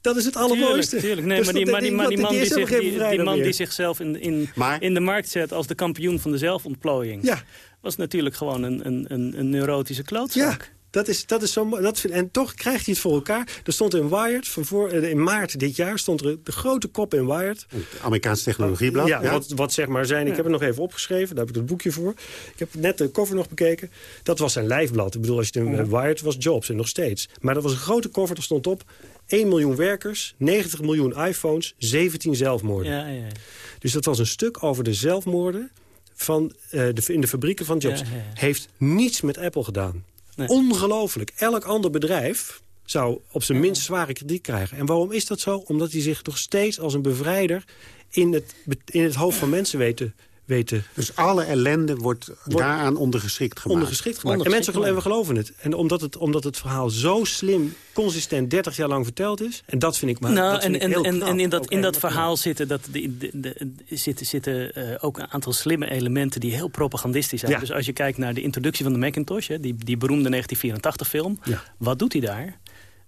Dat is het allermooiste. Tuurlijk, Nee, dus maar die, maar die, maar die, man, die, zich, die, man die zichzelf in, in, in de markt zet als de kampioen van de zelfontplooiing... Ja. was natuurlijk gewoon een, een, een, een neurotische klootzak. Ja. Dat is, dat is zo dat vind, En toch krijgt hij het voor elkaar. Er stond in Wired, van voor, eh, in maart dit jaar, stond er de grote kop in Wired. Amerikaanse technologieblad. Ja, Wat, wat zeg maar zijn. Ik heb het nog even opgeschreven, daar heb ik het boekje voor. Ik heb net de cover nog bekeken. Dat was zijn lijfblad. Ik bedoel, als je het in Wired was Jobs en nog steeds. Maar dat was een grote cover, daar stond op... 1 miljoen werkers, 90 miljoen iPhones, 17 zelfmoorden. Ja, ja. Dus dat was een stuk over de zelfmoorden van, uh, de, in de fabrieken van Jobs. Heeft niets met Apple gedaan. Ongelooflijk. Elk ander bedrijf zou op zijn minst zware krediet krijgen. En waarom is dat zo? Omdat hij zich nog steeds als een bevrijder... in het, in het hoofd van mensen weet weten. Dus alle ellende wordt, daaraan ondergeschikt gemaakt. Ondergeschikt gemaakt. en mensen geloven, geloven het. En omdat het, omdat het verhaal zo slim, consistent 30 jaar lang verteld is. En dat vind ik maar nou, en, en, en, en, in dat, in dat verhaal zitten, dat, de, de, de, zitten, zitten uh, ook een aantal slimme elementen die heel propagandistisch zijn. Ja. Dus als je kijkt naar de introductie van de Macintosh, hè, die, die beroemde 1984 film. Ja. Wat doet hij daar?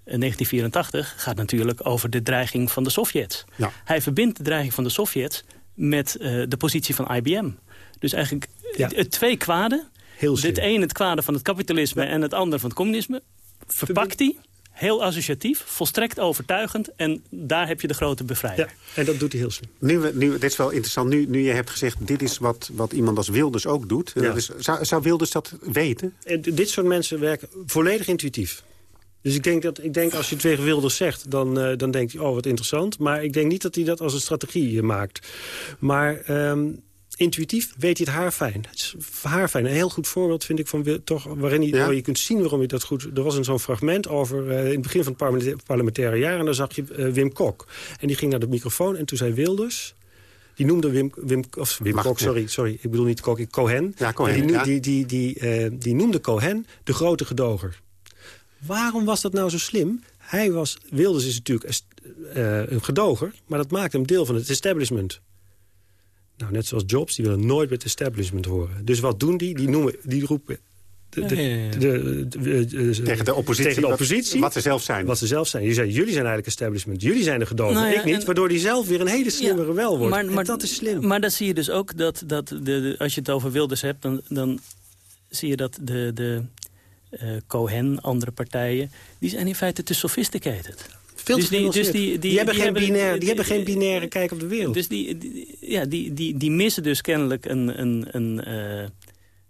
1984 gaat natuurlijk over de dreiging van de Sovjets. Ja. Hij verbindt de dreiging van de Sovjets met uh, de positie van IBM. Dus eigenlijk ja. het, twee kwaden. Heel het een het kwade van het kapitalisme en het ander van het communisme. Verpakt hij. Heel associatief, volstrekt overtuigend. En daar heb je de grote bevrijder. Ja, en dat doet hij heel slim. Nu, nu, dit is wel interessant. Nu, nu je hebt gezegd, dit is wat, wat iemand als Wilders ook doet. Ja. Dus, zou, zou Wilders dat weten? En dit soort mensen werken volledig intuïtief. Dus ik denk, dat, ik denk als je het tegen Wilders zegt, dan, uh, dan denkt hij, oh wat interessant. Maar ik denk niet dat hij dat als een strategie uh, maakt. Maar um, intuïtief weet hij het haar fijn. Het is haar fijn. Een heel goed voorbeeld vind ik van toch waarin hij, ja. je kunt zien waarom hij dat goed. Er was een zo'n fragment over uh, in het begin van het parlementaire jaar en dan zag je Wim Kok en die ging naar de microfoon en toen zei Wilders. Die noemde Wim, Wim, of Wim Kok, sorry, sorry, ik bedoel niet Kok, Cohen. Ja, Cohen, die, die, die, die, die noemde Cohen de grote gedoger. Waarom was dat nou zo slim? Hij was, Wilders is natuurlijk uh, een gedoger, maar dat maakt hem deel van het establishment. Nou, net zoals Jobs, die willen nooit met het establishment horen. Dus wat doen die? Die, noemen, die roepen... Tegen de oppositie, tegen de oppositie wat, ze zelf zijn. Wat ze zelf zijn. Die jullie zijn eigenlijk establishment. Jullie zijn de gedogen, nou ja, ik niet. waardoor die zelf weer een hele slimme ja, rebel wordt. Maar, maar, dat is slim. Maar dan zie je dus ook dat, dat de, als je het over Wilders hebt... dan, dan zie je dat de, de, Cohen, andere partijen... die zijn in feite te sophisticated. Veel dus die, dus die, die, hebben geen binaire, die, hebben geen binaire kijk op de wereld. Dus die, ja, die, die, die missen dus kennelijk een, een, een, uh,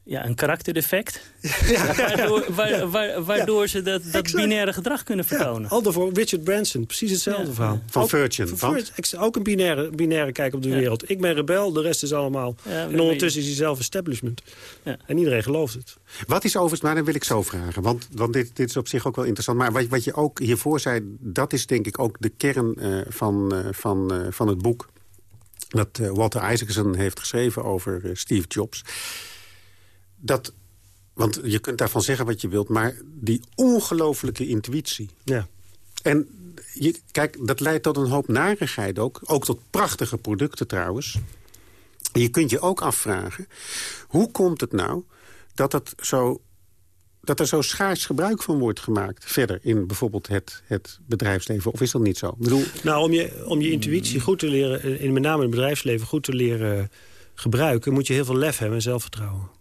ja, een karakterdefect. [LAUGHS] Ja. [LAUGHS] Waardoor, wa waardoor ze dat, dat binaire gedrag kunnen vertonen. Ja, voor Richard Branson, precies hetzelfde verhaal. Van ook, Virgin. Van ook een binaire, binaire kijk op de wereld. Ik ben rebel, de rest is allemaal... en ondertussen is hij zelf establishment. En iedereen gelooft het. Wat is overigens, maar dan wil ik zo vragen. Want, want dit, dit is op zich ook wel interessant. Maar wat, wat je ook hiervoor zei, dat is denk ik ook de kern uh, van, uh, van, uh, van het boek... dat Walter Isaacson heeft geschreven over Steve Jobs dat, want je kunt daarvan zeggen wat je wilt... maar die ongelofelijke intuïtie. Ja. En je, kijk, dat leidt tot een hoop narigheid ook. Ook tot prachtige producten trouwens. je kunt je ook afvragen... hoe komt het nou dat, het zo, dat er zo schaars gebruik van wordt gemaakt... verder in bijvoorbeeld het, het bedrijfsleven? Of is dat niet zo? Ik bedoel... Nou, om je, om je intuïtie goed te leren... In, met name in het bedrijfsleven goed te leren gebruiken... moet je heel veel lef hebben en zelfvertrouwen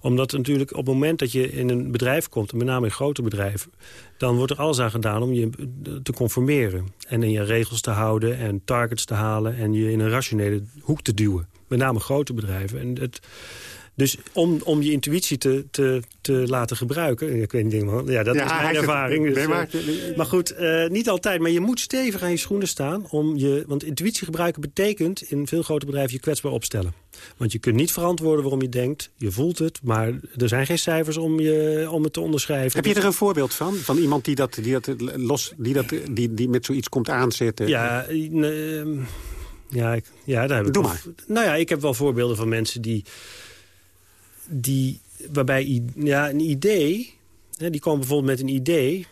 omdat natuurlijk op het moment dat je in een bedrijf komt... met name in grote bedrijven... dan wordt er alles aan gedaan om je te conformeren. En in je regels te houden en targets te halen... en je in een rationele hoek te duwen. Met name grote bedrijven. En het, dus om, om je intuïtie te, te, te laten gebruiken... Ik weet niet, ja, dat is mijn ervaring. Dus, maar, uh, maar, goed, uh, niet altijd. Maar je moet stevig aan je schoenen staan. Om je, want intuïtie gebruiken betekent in veel grote bedrijven je kwetsbaar opstellen. Want je kunt niet verantwoorden waarom je denkt. Je voelt het, maar er zijn geen cijfers om, je, om het te onderschrijven. Heb je er een voorbeeld van? Van iemand die, dat, die, dat, los, die, dat, die, die met zoiets komt aanzetten? Ja, uh, ja, ja, daar heb ik Doe maar. Nou ja, ik heb wel voorbeelden van mensen die die, waarbij ja, een idee... Hè, die komen bijvoorbeeld met een idee...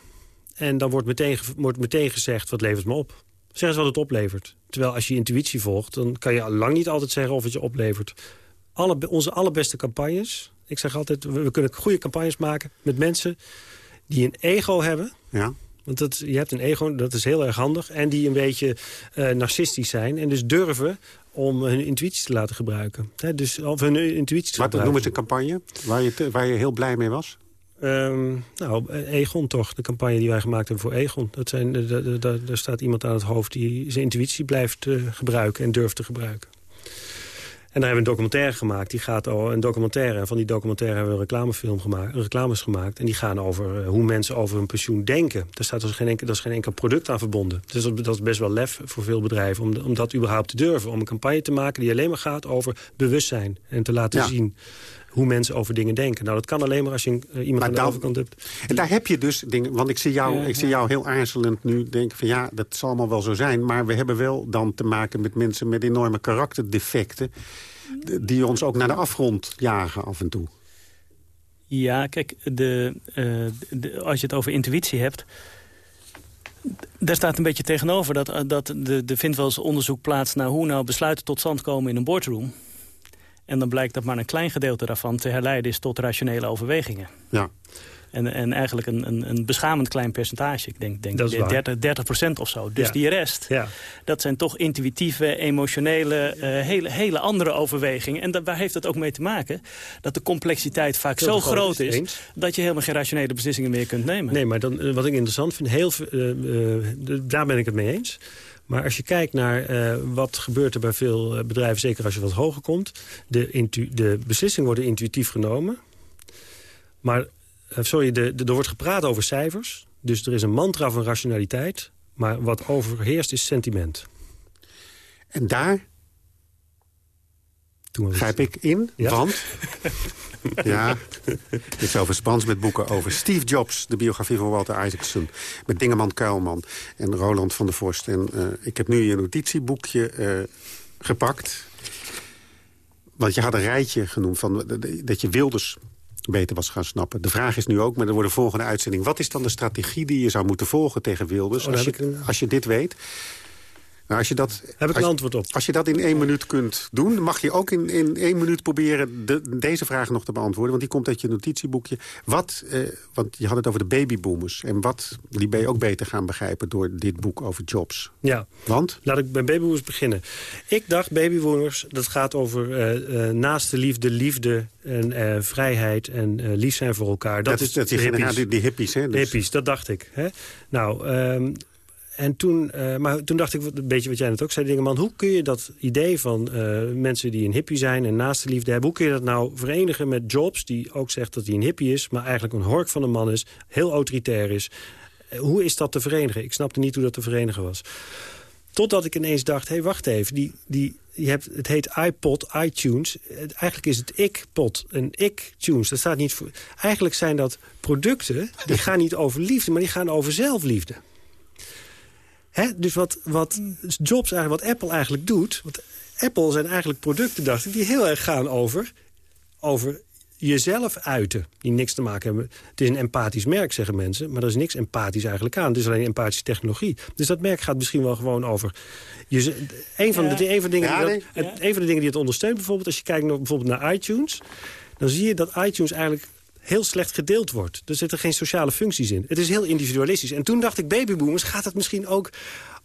en dan wordt meteen, wordt meteen gezegd, wat levert me op? Zeg eens wat het oplevert. Terwijl als je intuïtie volgt... dan kan je lang niet altijd zeggen of het je oplevert. Alle, onze allerbeste campagnes... ik zeg altijd, we, kunnen goede campagnes maken met mensen... die een ego hebben... Ja. Want dat, je hebt een ego, dat is heel erg handig. En die een beetje uh, narcistisch zijn. En dus durven om hun intuïtie te laten gebruiken. dus, of hun intuïtie te Wat noemen ze een campagne waar je, waar je heel blij mee was? Um, nou, Egon toch, de campagne die wij gemaakt hebben voor Egon. Dat zijn, daar staat iemand aan het hoofd die zijn intuïtie blijft uh, gebruiken en durft te gebruiken. En daar hebben we een documentaire gemaakt. Die gaat over een documentaire. En van die documentaire hebben we een reclamefilm gemaakt, reclames gemaakt. En die gaan over uh, hoe mensen over hun pensioen denken. Daar staat dus geen enkel, dat is geen enkel product aan verbonden. Dus dat, dat is best wel lef voor veel bedrijven. Om, om dat überhaupt te durven. Om een campagne te maken die alleen maar gaat over bewustzijn. En te laten zien hoe mensen over dingen denken. Nou, dat kan alleen maar als je uh, iemand maar aan de overkant hebt. En daar heb je dus dingen... Want ik zie, jou, ik zie jou heel aarzelend nu denken van... ja, dat zal allemaal wel zo zijn. Maar we hebben wel dan te maken met mensen met enorme karakterdefecten... die ons ook naar de afgrond jagen af en toe. Ja, kijk, de, uh, de, als je het over intuïtie hebt... Daar staat een beetje tegenover dat, dat de, de vindt wel eens onderzoek plaats... naar hoe nou besluiten tot stand komen in een boardroom. En dan blijkt dat maar een klein gedeelte daarvan te herleiden is tot rationele overwegingen. Ja. En, en eigenlijk een, een, een beschamend klein percentage. Ik denk, denk 30, 30 procent of zo. Dus die rest, ja. dat zijn toch intuïtieve, emotionele, uh, hele, hele andere overwegingen. En dat, waar heeft dat ook mee te maken? Dat de complexiteit vaak zo groot is... dat je helemaal geen rationele beslissingen meer kunt nemen. Nee, maar dan, eh, wat ik interessant vind, heel, uh, daar ben ik het mee eens... Maar als je kijkt naar uh, wat gebeurt er bij veel uh, bedrijven... zeker als je wat hoger komt... de, de beslissingen worden intuïtief genomen. Maar, uh, sorry, de, er wordt gepraat over cijfers. Dus er is een mantra van rationaliteit. Maar wat overheerst is sentiment. En daar grijp ik in, ja? want... [LAUGHS] ja, dit is over Spans met boeken over Steve Jobs... de biografie van Walter Isaacson. Met Dingeman Kuilman en Roland van der Vorst. En uh, ik heb nu je notitieboekje uh, gepakt. Want je had een rijtje genoemd van dat je Wilders beter was gaan snappen. De vraag is nu ook, maar er wordt de volgende uitzending... wat is dan de strategie die je zou moeten volgen tegen Wilders... Oh, als, je, als je dit weet... Nou, als je dat, Heb ik een antwoord op. Als je dat in één minuut kunt doen... mag je ook in, in één minuut proberen de, deze vraag nog te beantwoorden. Want die komt uit je notitieboekje. Wat, eh, want je had het over de babyboomers. En wat, die ben je ook beter gaan begrijpen door dit boek over jobs. Ja. Want? Laat ik bij babyboomers beginnen. Ik dacht babyboomers, dat gaat over uh, uh, naaste liefde, liefde en uh, vrijheid en lief zijn voor elkaar. Dat, dat is dat die, hippies. Die, die hippies, hè? Dus. hippies, dat dacht ik. Hè? Nou, um, en toen, uh, maar toen dacht ik, een beetje wat jij net ook zei, Dingeman... hoe kun je dat idee van uh, mensen die een hippie zijn en naaste liefde hebben... hoe kun je dat nou verenigen met Jobs, die ook zegt dat hij een hippie is... maar eigenlijk een hork van een man is, heel autoritair is. Uh, hoe is dat te verenigen? Ik snapte niet hoe dat te verenigen was. Totdat ik ineens dacht, hé, hey, wacht even, die, die, je hebt, het heet iPod, iTunes. Eigenlijk is het ik-pod en ik-tunes. Dat staat niet voor... Eigenlijk zijn dat producten, die [LAUGHS] gaan niet over liefde... maar die gaan over zelfliefde. He, dus wat, wat Jobs eigenlijk, wat Apple eigenlijk doet... Want Apple zijn eigenlijk producten, dacht ik, die heel erg gaan over, over jezelf uiten. Die niks te maken hebben. Het is een empathisch merk, zeggen mensen. Maar er is niks empathisch eigenlijk aan. Het is alleen empathische technologie. Dus dat merk gaat misschien wel gewoon over... Je, een, van de, een, van de dingen dat, een van de dingen die het ondersteunt bijvoorbeeld... als je kijkt naar, bijvoorbeeld naar iTunes... dan zie je dat iTunes eigenlijk heel slecht gedeeld wordt. Er zitten geen sociale functies in. Het is heel individualistisch. En toen dacht ik, babyboomers, gaat het misschien ook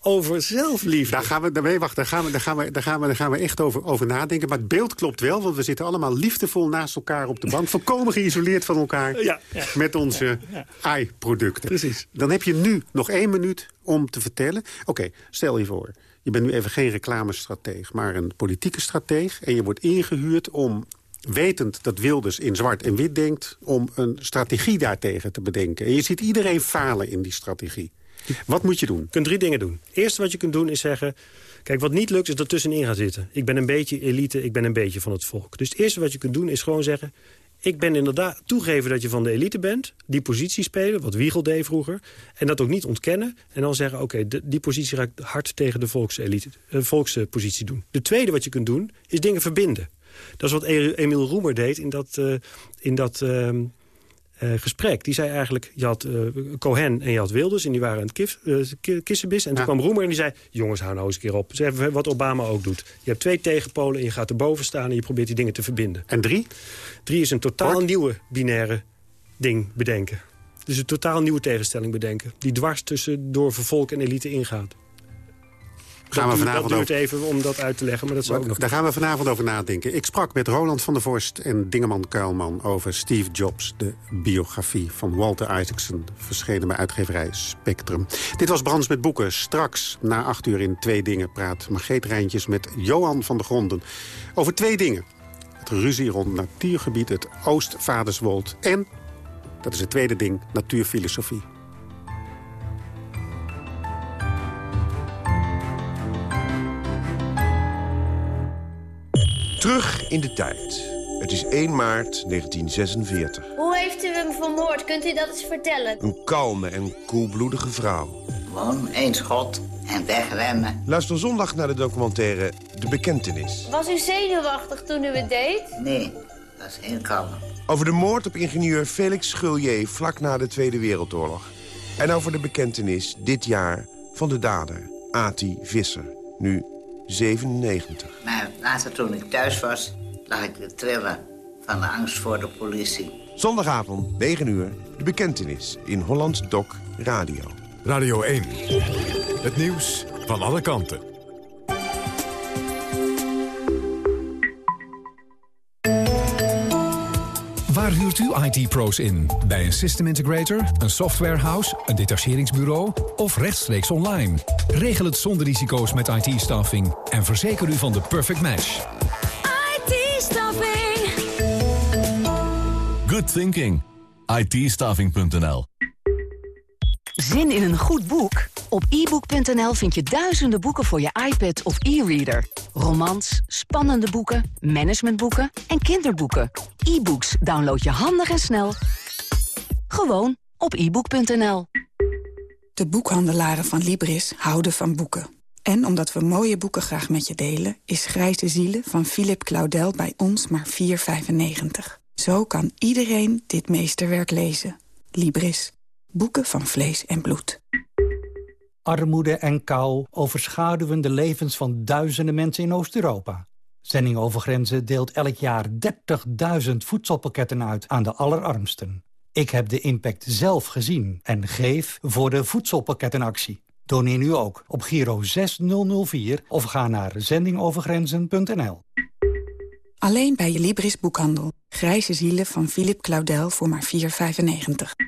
over zelfliefde. Daar gaan we, daarmee, wacht, daar gaan we, daar gaan we, daar gaan we, daar gaan we echt over, over nadenken. Maar het beeld klopt wel, want we zitten allemaal liefdevol naast elkaar op de bank. [LAUGHS] volkomen geïsoleerd van elkaar ja, ja. met onze ja. AI-producten. Precies. Dan heb je nu nog één minuut om te vertellen. Oké, okay, stel je voor, je bent nu even geen reclamestrateeg, maar een politieke strateeg. En je wordt ingehuurd om wetend dat Wilders in zwart en wit denkt... om een strategie daartegen te bedenken. En je ziet iedereen falen in die strategie. Wat moet je doen? Je kunt drie dingen doen. Het eerste wat je kunt doen is zeggen... Kijk, wat niet lukt is er tussenin gaan zitten. Ik ben een beetje elite, ik ben een beetje van het volk. Dus het eerste wat je kunt doen is gewoon zeggen... ik ben inderdaad toegeven dat je van de elite bent. Die positie spelen, wat Wiegel deed vroeger. En dat ook niet ontkennen. En dan zeggen, oké, die positie ga ik hard tegen de volkselite, uh, volkspositie doen. De tweede wat je kunt doen, is dingen verbinden. Dat is wat Emiel Roemer deed in dat, uh, in dat uh, uh, gesprek. Die zei eigenlijk, je had Cohen en je had Wilders... en die waren aan het kissenbis. En toen kwam Roemer en die zei... jongens, hou nou eens een keer op. Zeg wat Obama ook doet. Je hebt twee tegenpolen en je gaat erboven staan... en je probeert die dingen te verbinden. En drie? Drie is een totaal Kort. nieuwe binaire ding bedenken. Dus een totaal nieuwe tegenstelling bedenken. Die dwars tussen door vervolk en elite ingaat. Gaan we vanavond dat duurt even om dat uit te leggen, maar dat zou ook nog... Daar gaan we vanavond over nadenken. Ik sprak met Roland van der Vorst en Dingeman Kuilman over Steve Jobs... de biografie van Walter Isaacson, verschenen bij uitgeverij Spectrum. Dit was Brands met Boeken. Straks, na acht uur in Twee Dingen, praat Margreet Rijntjes met Johan van der Gronden... over twee dingen. Het ruzie rond natuurgebied, het Oostvaderswold... en, dat is het tweede ding, natuurfilosofie. Terug in de tijd. Het is 1 maart 1946. Hoe heeft u hem vermoord? Kunt u dat eens vertellen? Een kalme en koelbloedige vrouw. Gewoon één schot en wegrennen. Luister zondag naar de documentaire De Bekentenis. Was u zenuwachtig toen u het deed? Nee, dat is heel kalm. Over de moord op ingenieur Felix Schullier vlak na de Tweede Wereldoorlog. En over de bekentenis dit jaar van de dader, Ati Visser. Nu 97. Maar later toen ik thuis was, lag ik te trillen van de angst voor de politie. Zondagavond, 9 uur, de bekentenis in Holland Doc Radio. Radio 1, het nieuws van alle kanten. Waar huurt u IT-pro's in? Bij een system integrator, een softwarehouse, een detacheringsbureau of rechtstreeks online? Regel het zonder risico's met IT-staffing en verzeker u van de perfect match. IT-staffing. Good thinking. IT-staffing.nl Zin in een goed boek? Op ebook.nl vind je duizenden boeken voor je iPad of e-reader. Romans, spannende boeken, managementboeken en kinderboeken. E-books download je handig en snel. Gewoon op ebook.nl. De boekhandelaren van Libris houden van boeken. En omdat we mooie boeken graag met je delen... is Grijze Zielen van Philip Claudel bij ons maar 4,95. Zo kan iedereen dit meesterwerk lezen. Libris. Boeken van vlees en bloed. Armoede en kou overschaduwen de levens van duizenden mensen in Oost-Europa. Zending over Grenzen deelt elk jaar 30.000 voedselpakketten uit aan de allerarmsten. Ik heb de impact zelf gezien en geef voor de voedselpakkettenactie. Doneer nu ook op Giro 6004 of ga naar zendingovergrenzen.nl. Alleen bij je Libris boekhandel. Grijze zielen van Philip Claudel voor maar 4,95.